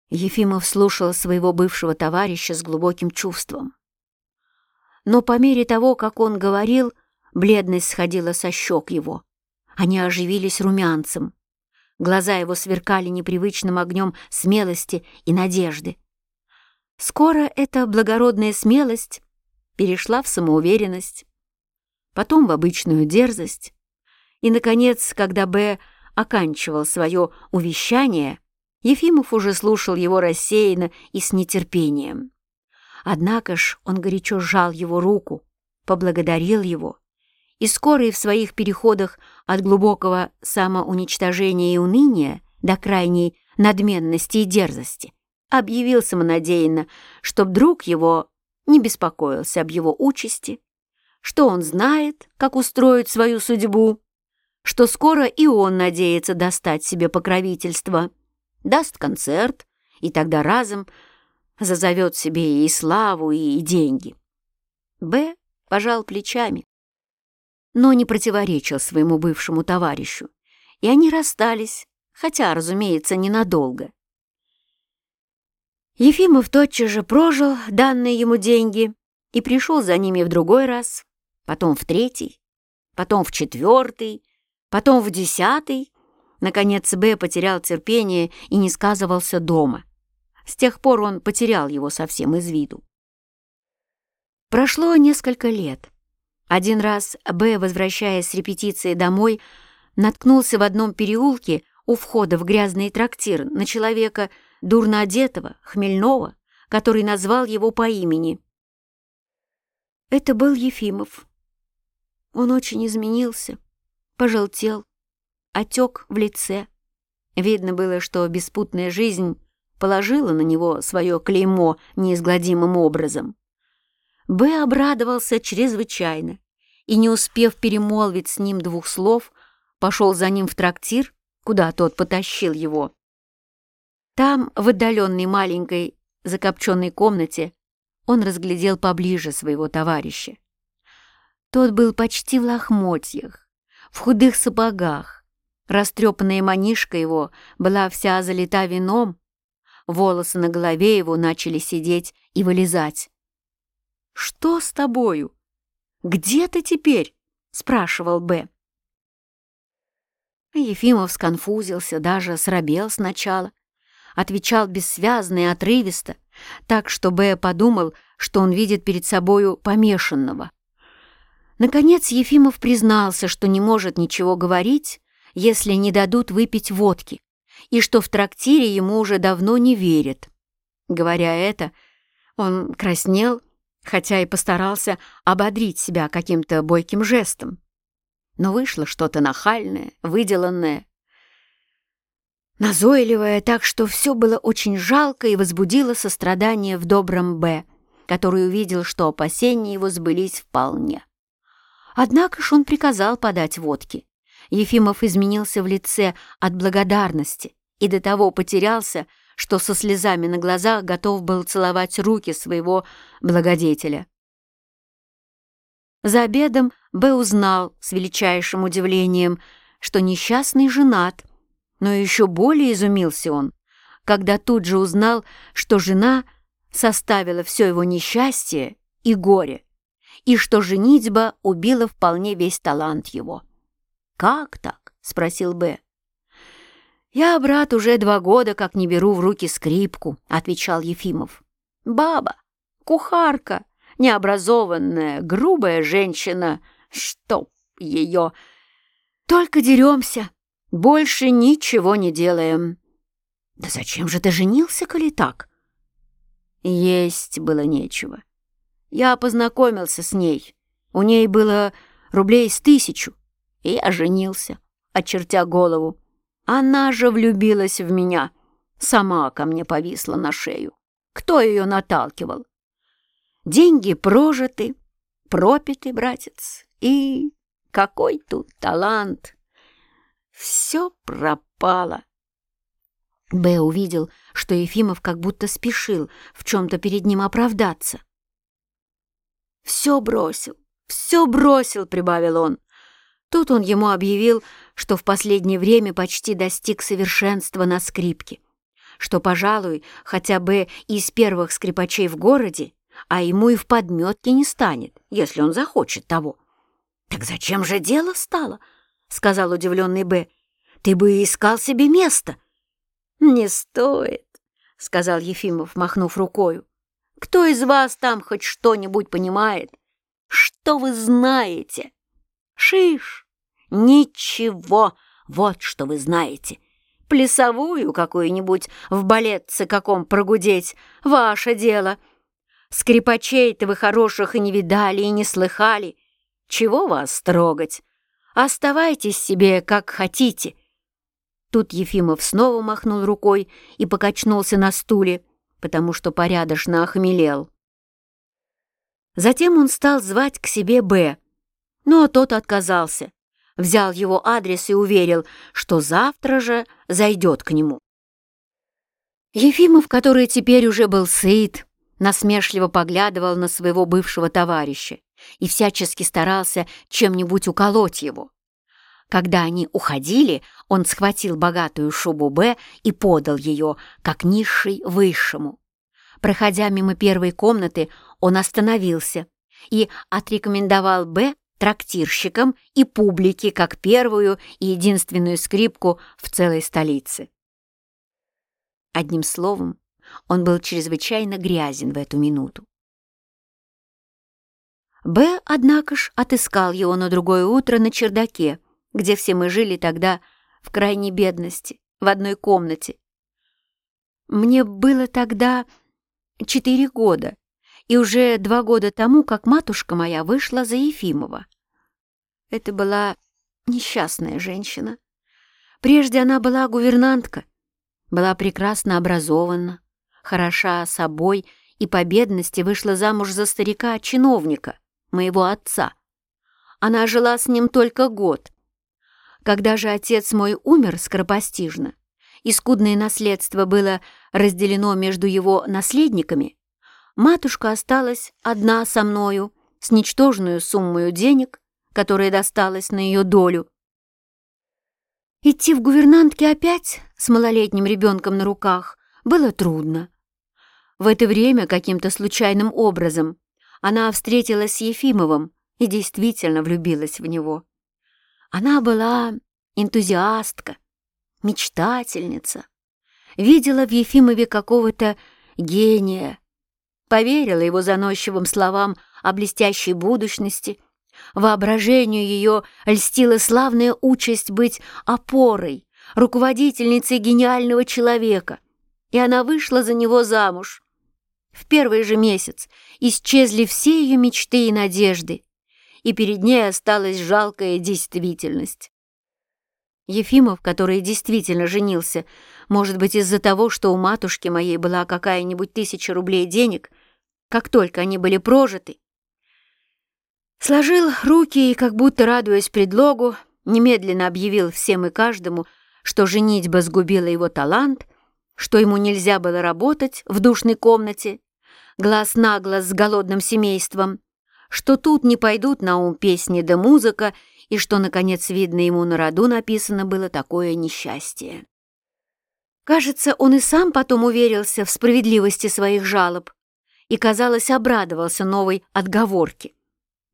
Ефимов слушал своего бывшего товарища с глубоким чувством. Но по мере того, как он говорил, бледность сходила со щек его. Они оживились румянцем. Глаза его сверкали непривычным огнем смелости и надежды. Скоро эта благородная смелость перешла в самоуверенность, потом в обычную дерзость, и, наконец, когда Б оканчивал свое увещание, Ефимов уже слушал его рассеянно и с нетерпением. Однако ж он горячо сжал его руку, поблагодарил его, и скоро и в своих переходах от глубокого самоуничтожения и уныния до крайней надменности и дерзости объявил самонадеянно, что друг его не беспокоился об его участи, что он знает, как устроить свою судьбу, что скоро и он надеется достать себе покровительство, даст концерт, и тогда разом зазовет себе и славу, и деньги. Б пожал плечами, но не противоречил своему бывшему товарищу, и они расстались, хотя, разумеется, ненадолго. Ефимов тотчас же прожил данные ему деньги и пришел за ними в другой раз, потом в третий, потом в четвертый, потом в десятый. Наконец Б потерял терпение и не сказывался дома. С тех пор он потерял его совсем из виду. Прошло несколько лет. Один раз Б, возвращаясь с репетиции домой, наткнулся в одном переулке у входа в грязный трактир на человека, дурно одетого, хмельного, который назвал его по имени. Это был Ефимов. Он очень изменился, пожелтел, отек в лице. Видно было, что беспутная жизнь положила на него свое клеймо неизгладимым образом. Б обрадовался чрезвычайно и, не успев перемолвить с ним двух слов, пошел за ним в трактир, куда тот потащил его. Там, в отдаленной маленькой закопченной комнате, он разглядел поближе своего товарища. Тот был почти в лохмотьях, в худых сапогах. Растрепанная манишка его была вся залита вином, волосы на голове его начали сидеть и вылезать. «Что с тобою? Где ты теперь?» — спрашивал Б. Ефимов сконфузился, даже срабел сначала. Отвечал бессвязно и отрывисто, так что Б подумал, что он видит перед собою помешанного. Наконец Ефимов признался, что не может ничего говорить, если не дадут выпить водки, и что в трактире ему уже давно не верят. Говоря это, он краснел, хотя и постарался ободрить себя каким-то бойким жестом. Но вышло что-то нахальное, выделанное, назойливое, так что все было очень жалко и возбудило сострадание в добром Б, который увидел, что опасения его сбылись вполне. Однако ж он приказал подать водки. Ефимов изменился в лице от благодарности и до того потерялся, что со слезами на глазах готов был целовать руки своего благодетеля. За обедом Б узнал с величайшим удивлением, что несчастный женат, но еще более изумился он, когда тут же узнал, что жена составила все его несчастье и горе, и что женитьба убила вполне весь талант его. «Как так?» — спросил Б. «Я, брат, уже два года как не беру в руки скрипку», — отвечал Ефимов. «Баба, кухарка, необразованная, грубая женщина, чтоб ее... Только деремся, больше ничего не делаем». «Да зачем же ты женился, коли так?» Есть было нечего. Я познакомился с ней. У ней было рублей с тысячу, и я женился, очертя голову. Она же влюбилась в меня, сама ко мне повисла на шею. Кто ее наталкивал? Деньги прожиты, пропиты, братец, и какой тут талант! Все пропало. Б увидел, что Ефимов как будто спешил в чем-то перед ним оправдаться. «Все бросил, все бросил», — прибавил он. Тут он ему объявил, что в последнее время почти достиг совершенства на скрипке, что, пожалуй, хотя бы из первых скрипачей в городе а ему и в подметке не станет, если он захочет того. «Так зачем же дело стало?» — сказал удивленный Б. «Ты бы искал себе место». «Не стоит», — сказал Ефимов, махнув рукою. «Кто из вас там хоть что-нибудь понимает? Что вы знаете?» «Шиш! Ничего! Вот что вы знаете!» Плясовую какую-нибудь в балетце каком прогудеть — ваше дело — Скрипачей-то вы хороших и не видали, и не слыхали. Чего вас трогать? Оставайтесь себе, как хотите». Тут Ефимов снова махнул рукой и покачнулся на стуле, потому что порядочно охмелел. Затем он стал звать к себе Б, но тот отказался, взял его адрес и уверил, что завтра же зайдет к нему. Ефимов, который теперь уже был сыт, насмешливо поглядывал на своего бывшего товарища и всячески старался чем-нибудь уколоть его. Когда они уходили, он схватил богатую шубу Б и подал ее, как низший высшему. Проходя мимо первой комнаты, он остановился и отрекомендовал Б трактирщикам и публике как первую и единственную скрипку в целой столице. Одним словом, он был чрезвычайно грязен в эту минуту. Б, однако ж, отыскал его на другое утро на чердаке, где все мы жили тогда в крайней бедности, в одной комнате. Мне было тогда четыре года, и уже два года тому, как матушка моя вышла за Ефимова. Это была несчастная женщина. Прежде она была гувернантка, была прекрасно образована, хороша собой и по бедности вышла замуж за старика-чиновника, моего отца. Она жила с ним только год. Когда же отец мой умер скоропостижно, и скудное наследство было разделено между его наследниками, матушка осталась одна со мною с ничтожную суммою денег, которая досталась на ее долю. Идти в гувернантки опять с малолетним ребенком на руках было трудно. В это время каким-то случайным образом она встретилась с Ефимовым и действительно влюбилась в него. Она была энтузиастка, мечтательница, видела в Ефимове какого-то гения, поверила его заносчивым словам о блестящей будущности, воображению ее льстила славная участь быть опорой, руководительницей гениального человека, и она вышла за него замуж. В первый же месяц исчезли все ее мечты и надежды, и перед ней осталась жалкая действительность. Ефимов, который действительно женился, может быть, из-за того, что у матушки моей была какая-нибудь тысяча рублей денег, как только они были прожиты, сложил руки и, как будто радуясь предлогу, немедленно объявил всем и каждому, что женитьба сгубила его талант, что ему нельзя было работать в душной комнате, глаз на глаз с голодным семейством, что тут не пойдут на ум песни да музыка, и что, наконец, видно, ему на роду написано было такое несчастье. Кажется, он и сам потом уверился в справедливости своих жалоб и, казалось, обрадовался новой отговорке.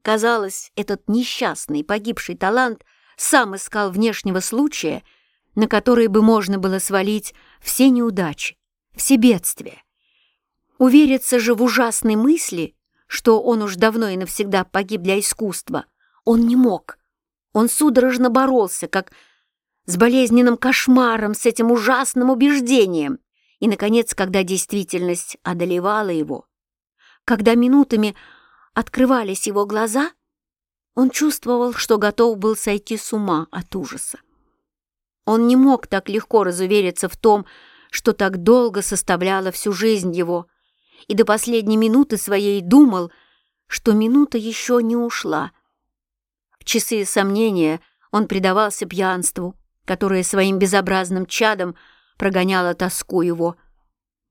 Казалось, этот несчастный погибший талант сам искал внешнего случая, на который бы можно было свалить все неудачи, все бедствия. Увериться же в ужасной мысли, что он уж давно и навсегда погиб для искусства, он не мог. Он судорожно боролся, как с болезненным кошмаром, с этим ужасным убеждением. И, наконец, когда действительность одолевала его, когда минутами открывались его глаза, он чувствовал, что готов был сойти с ума от ужаса. Он не мог так легко разувериться в том, что так долго составляло всю жизнь его, и до последней минуты своей думал, что минута еще не ушла. В часы сомнения он предавался пьянству, которое своим безобразным чадом прогоняло тоску его.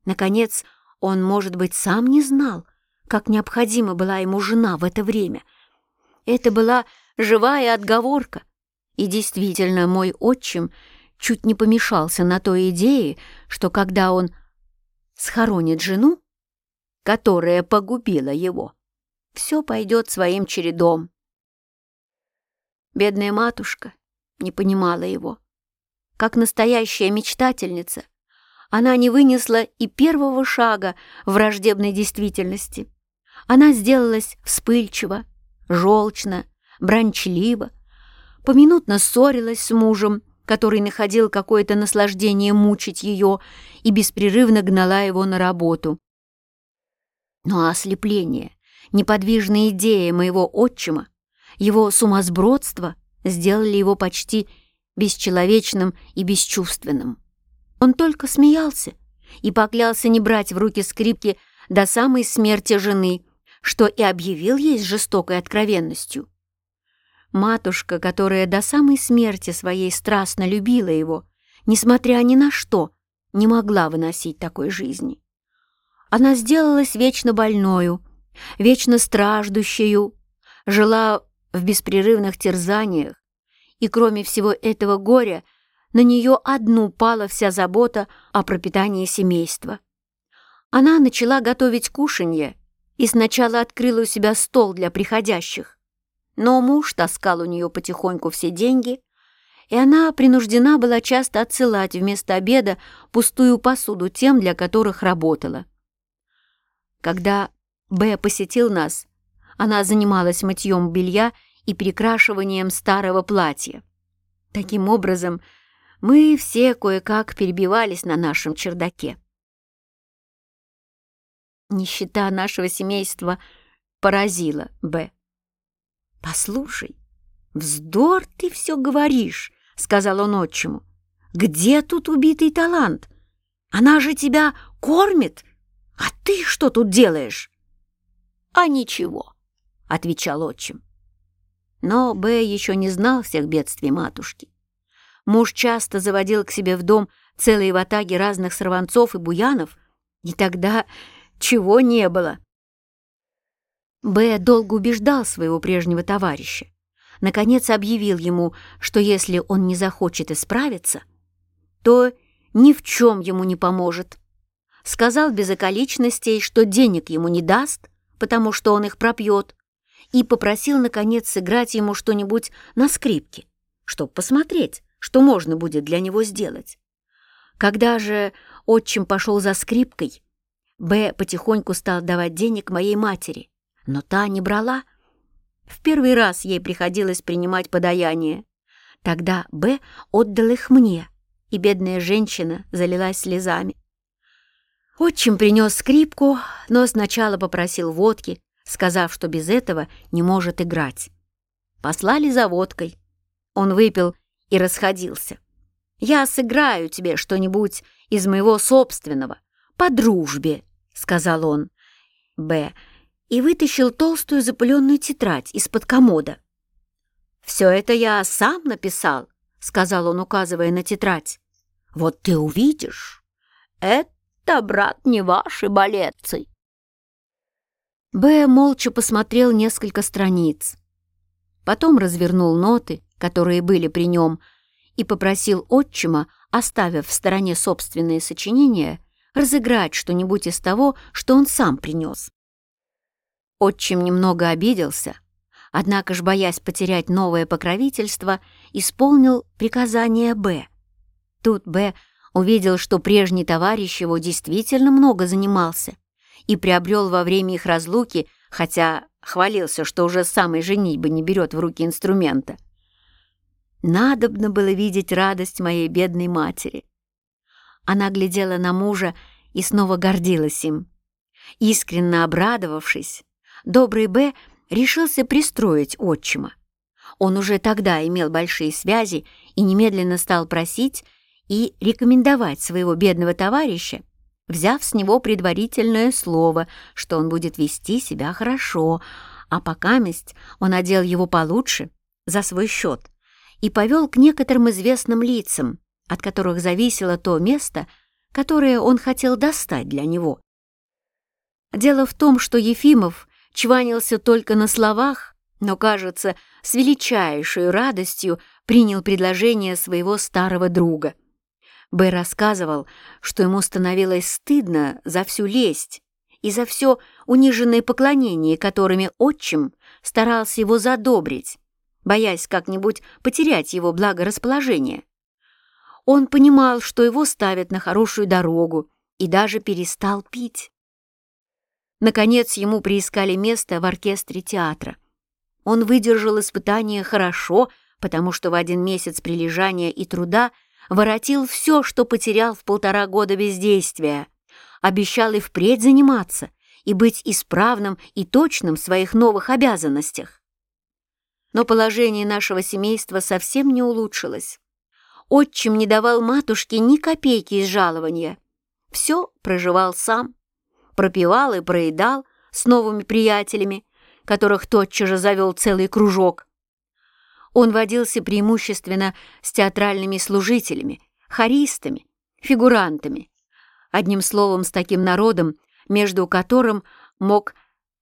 Наконец, он, может быть, сам не знал, как необходима была ему жена в это время. Это была живая отговорка, и действительно мой отчим чуть не помешался на той идее, что когда он схоронит жену, которая погубила его, все пойдет своим чередом. Бедная матушка не понимала его. Как настоящая мечтательница, она не вынесла и первого шага враждебной действительности. Она сделалась вспыльчива, желчно, бранчливо, поминутно ссорилась с мужем, который находил какое-то наслаждение мучить ее и беспрерывно гнала его на работу. Но ослепление, неподвижная идея моего отчима, его сумасбродство сделали его почти бесчеловечным и бесчувственным. Он только смеялся и поклялся не брать в руки скрипки до самой смерти жены, что и объявил ей с жестокой откровенностью. Матушка, которая до самой смерти своей страстно любила его, несмотря ни на что, не могла выносить такой жизни. Она сделалась вечно больною, вечно страждущую, жила в беспрерывных терзаниях, и кроме всего этого горя на нее одну пала вся забота о пропитании семейства. Она начала готовить кушанье и сначала открыла у себя стол для приходящих, но муж таскал у нее потихоньку все деньги, и она принуждена была часто отсылать вместо обеда пустую посуду тем, для которых работала. Когда Б посетил нас, она занималась мытьем белья и перекрашиванием старого платья. Таким образом, мы все кое-как перебивались на нашем чердаке. Нищета нашего семейства поразила Б. «Послушай, вздор ты все говоришь», — сказал он отчиму. «Где тут убитый талант? Она же тебя кормит!» «А ты что тут делаешь?» «А ничего», — отвечал отчим. Но Б еще не знал всех бедствий матушки. Муж часто заводил к себе в дом целые ватаги разных сорванцов и буянов, и тогда чего не было. Б. долго убеждал своего прежнего товарища. Наконец объявил ему, что если он не захочет исправиться, то ни в чем ему не поможет. Сказал без околичностей, что денег ему не даст, потому что он их пропьет, и попросил, наконец, сыграть ему что-нибудь на скрипке, чтобы посмотреть, что можно будет для него сделать. Когда же отчим пошел за скрипкой, Б потихоньку стал давать денег моей матери, но та не брала. В первый раз ей приходилось принимать подаяние. Тогда Б отдал их мне, и бедная женщина залилась слезами. Отчим принес скрипку, но сначала попросил водки, сказав, что без этого не может играть. Послали за водкой. Он выпил и расходился. «Я сыграю тебе что-нибудь из моего собственного, по дружбе», — сказал он. Б. И вытащил толстую запыленную тетрадь из-под комода. «Все это я сам написал», — сказал он, указывая на тетрадь. «Вот ты увидишь. Это, брат, не ваши балетцы». Б. молча посмотрел несколько страниц. Потом развернул ноты, которые были при нем, и попросил отчима, оставив в стороне собственные сочинения, разыграть что-нибудь из того, что он сам принес. Отчим немного обиделся, однако ж, боясь потерять новое покровительство, исполнил приказание Б. Тут Б увидел, что прежний товарищ его действительно много занимался и приобрел во время их разлуки, хотя хвалился, что уже самой женитьбы не берет в руки инструмента. Надобно было видеть радость моей бедной матери. Она глядела на мужа и снова гордилась им. Искренне обрадовавшись, добрый Б решился пристроить отчима. Он уже тогда имел большие связи и немедленно стал просить и рекомендовать своего бедного товарища, взяв с него предварительное слово, что он будет вести себя хорошо, а покаместь он одел его получше за свой счет и повел к некоторым известным лицам, от которых зависело то место, которое он хотел достать для него. Дело в том, что Ефимов чванился только на словах, но, кажется, с величайшей радостью принял предложение своего старого друга. Б. рассказывал, что ему становилось стыдно за всю лесть и за все униженное поклонение, которыми отчим старался его задобрить, боясь как-нибудь потерять его благорасположение. Он понимал, что его ставят на хорошую дорогу, и даже перестал пить. Наконец ему приискали место в оркестре театра. Он выдержал испытание хорошо, потому что в один месяц прилежания и труда воротил все, что потерял в полтора года бездействия, обещал и впредь заниматься и быть исправным и точным в своих новых обязанностях. Но положение нашего семейства совсем не улучшилось. Отчим не давал матушке ни копейки из жалования. Все проживал сам, пропивал и проедал с новыми приятелями, которых тотчас же завел целый кружок. Он водился преимущественно с театральными служителями, хористами, фигурантами, одним словом, с таким народом, между которым мог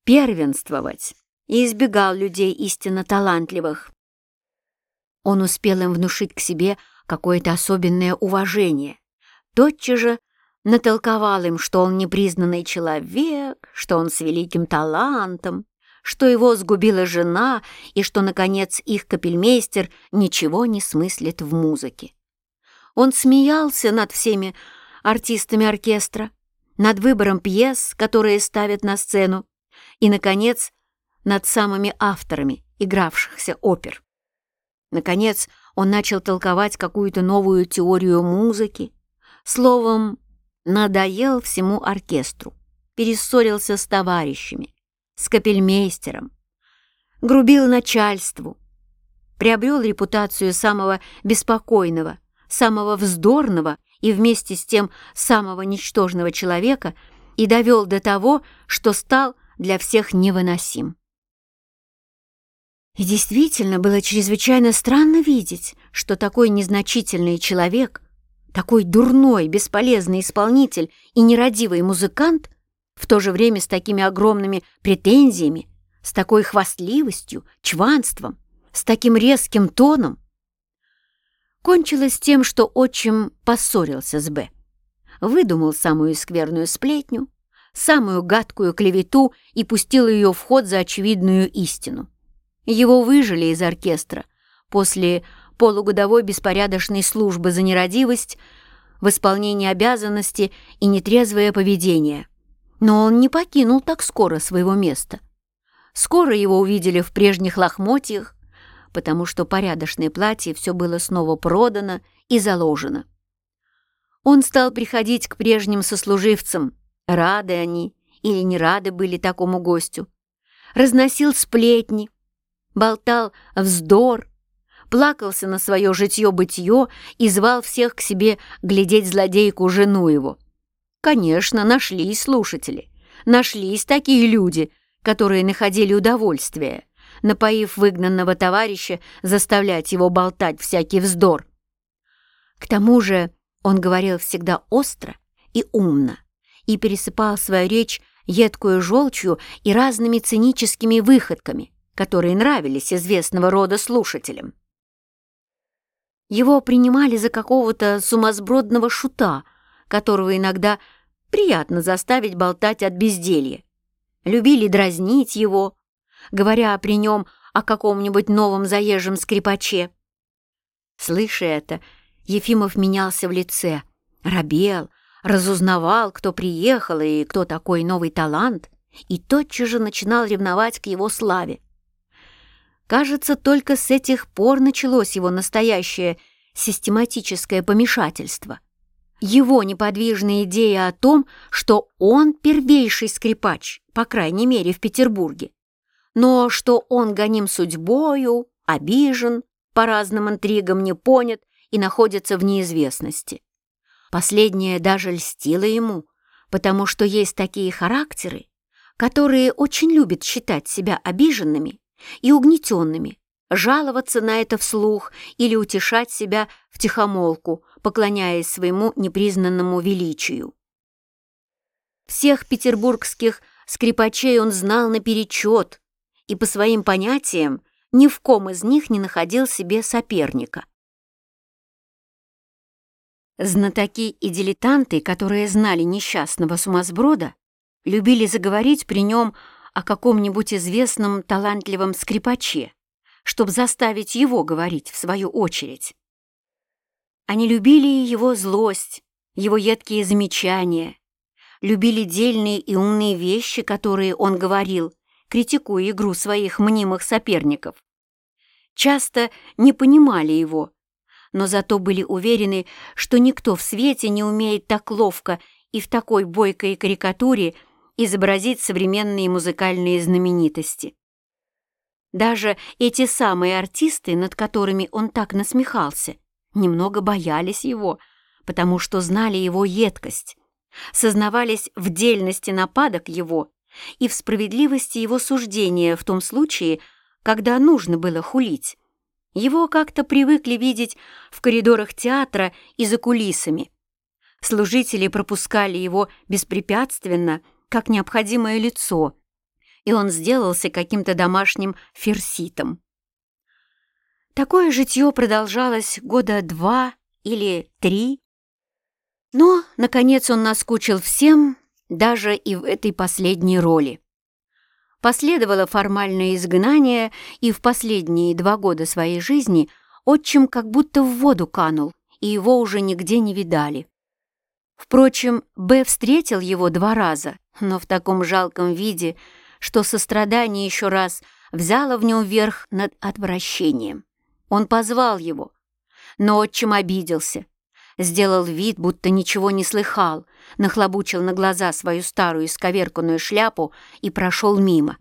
первенствовать и избегал людей истинно талантливых. Он успел им внушить к себе какое-то особенное уважение. Тотчас же натолковал им, что он непризнанный человек, что он с великим талантом, что его сгубила жена и что, наконец, их капельмейстер ничего не смыслит в музыке. Он смеялся над всеми артистами оркестра, над выбором пьес, которые ставят на сцену, и, наконец, над самыми авторами игравшихся опер. Наконец, он начал толковать какую-то новую теорию музыки. Словом, надоел всему оркестру, перессорился с товарищами, с капельмейстером, грубил начальству, приобрел репутацию самого беспокойного, самого вздорного и вместе с тем самого ничтожного человека и довел до того, что стал для всех невыносим. И действительно было чрезвычайно странно видеть, что такой незначительный человек, такой дурной, бесполезный исполнитель и нерадивый музыкант в то же время с такими огромными претензиями, с такой хвастливостью, чванством, с таким резким тоном, кончилось тем, что отчим поссорился с Б. Выдумал самую скверную сплетню, самую гадкую клевету и пустил ее в ход за очевидную истину. Его выжили из оркестра после полугодовой беспорядочной службы за нерадивость, в исполнении обязанности и нетрезвое поведение. Но он не покинул так скоро своего места. Скоро его увидели в прежних лохмотьях, потому что порядочное платье все было снова продано и заложено. Он стал приходить к прежним сослуживцам, рады они или не рады были такому гостю, разносил сплетни, болтал вздор, плакался на свое житье-бытие и звал всех к себе глядеть злодейку жену его. Конечно, нашлись слушатели, нашлись такие люди, которые находили удовольствие, напоив выгнанного товарища, заставлять его болтать всякий вздор. К тому же он говорил всегда остро и умно и пересыпал свою речь едкую желчью и разными циническими выходками, которые нравились известного рода слушателям. Его принимали за какого-то сумасбродного шута, которого иногда приятно заставить болтать от безделья. Любили дразнить его, говоря при нем о каком-нибудь новом заезжем скрипаче. Слыша это, Ефимов менялся в лице, робел, разузнавал, кто приехал и кто такой новый талант, и тотчас же начинал ревновать к его славе. Кажется, только с этих пор началось его настоящее систематическое помешательство. Его неподвижная идея о том, что он первейший скрипач, по крайней мере, в Петербурге, но что он гоним судьбою, обижен, по разным интригам не понят и находится в неизвестности. Последнее даже льстило ему, потому что есть такие характеры, которые очень любят считать себя обиженными и угнетенными, жаловаться на это вслух или утешать себя в тихомолку, поклоняясь своему непризнанному величию. Всех петербургских скрипачей он знал наперечет, и по своим понятиям ни в ком из них не находил себе соперника. Знатоки и дилетанты, которые знали несчастного сумасброда, любили заговорить при нем о каком-нибудь известном талантливом скрипаче, чтобы заставить его говорить в свою очередь. Они любили его злость, его едкие замечания, любили дельные и умные вещи, которые он говорил, критикуя игру своих мнимых соперников. Часто не понимали его, но зато были уверены, что никто в свете не умеет так ловко и в такой бойкой карикатуре изобразить современные музыкальные знаменитости. Даже эти самые артисты, над которыми он так насмехался, немного боялись его, потому что знали его едкость, сознавались в дельности нападок его и в справедливости его суждения в том случае, когда нужно было хулить. Его как-то привыкли видеть в коридорах театра и за кулисами. Служители пропускали его беспрепятственно как необходимое лицо, и он сделался каким-то домашним ферситом. Такое житье продолжалось года два или три, но, наконец, он наскучил всем, даже и в этой последней роли. Последовало формальное изгнание, и в последние два года своей жизни отчим как будто в воду канул, и его уже нигде не видали. Впрочем, Б встретил его два раза, но в таком жалком виде, что сострадание еще раз взяло в нем верх над отвращением. Он позвал его, но отчим обиделся, сделал вид, будто ничего не слыхал, нахлобучил на глаза свою старую исковерканную шляпу и прошел мимо.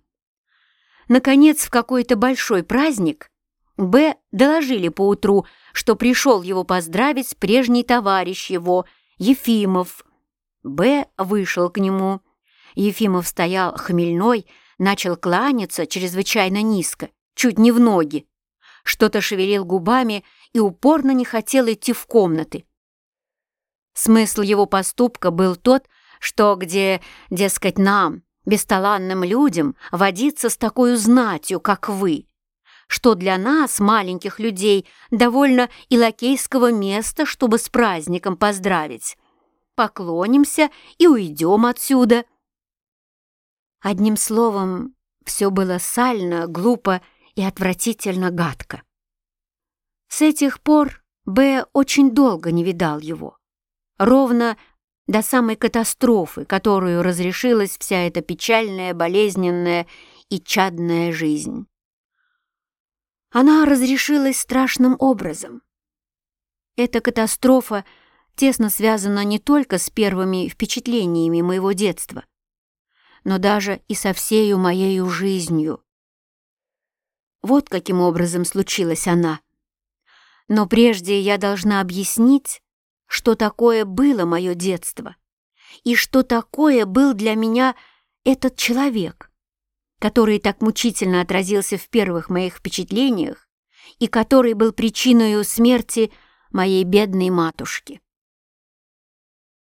Наконец, в какой-то большой праздник Б доложили поутру, что пришел его поздравить прежний товарищ его, Ефимов. Б вышел к нему. Ефимов стоял хмельной, начал кланяться чрезвычайно низко, чуть не в ноги, что-то шевелил губами и упорно не хотел идти в комнаты. Смысл его поступка был тот, что где, дескать, нам, бесталанным людям, водиться с такой знатью, как вы, что для нас, маленьких людей, довольно и лакейского места, чтобы с праздником поздравить. Поклонимся и уйдем отсюда. Одним словом, все было сально, глупо и отвратительно гадко. С этих пор Б очень долго не видал его. Ровно до самой катастрофы, которую разрешилась вся эта печальная, болезненная и чадная жизнь. Она разрешилась страшным образом. Эта катастрофа тесно связана не только с первыми впечатлениями моего детства, но даже и со всею моею жизнью. Вот каким образом случилась она. Но прежде я должна объяснить, что такое было мое детство и что такое был для меня этот человек, который так мучительно отразился в первых моих впечатлениях и который был причиной смерти моей бедной матушки.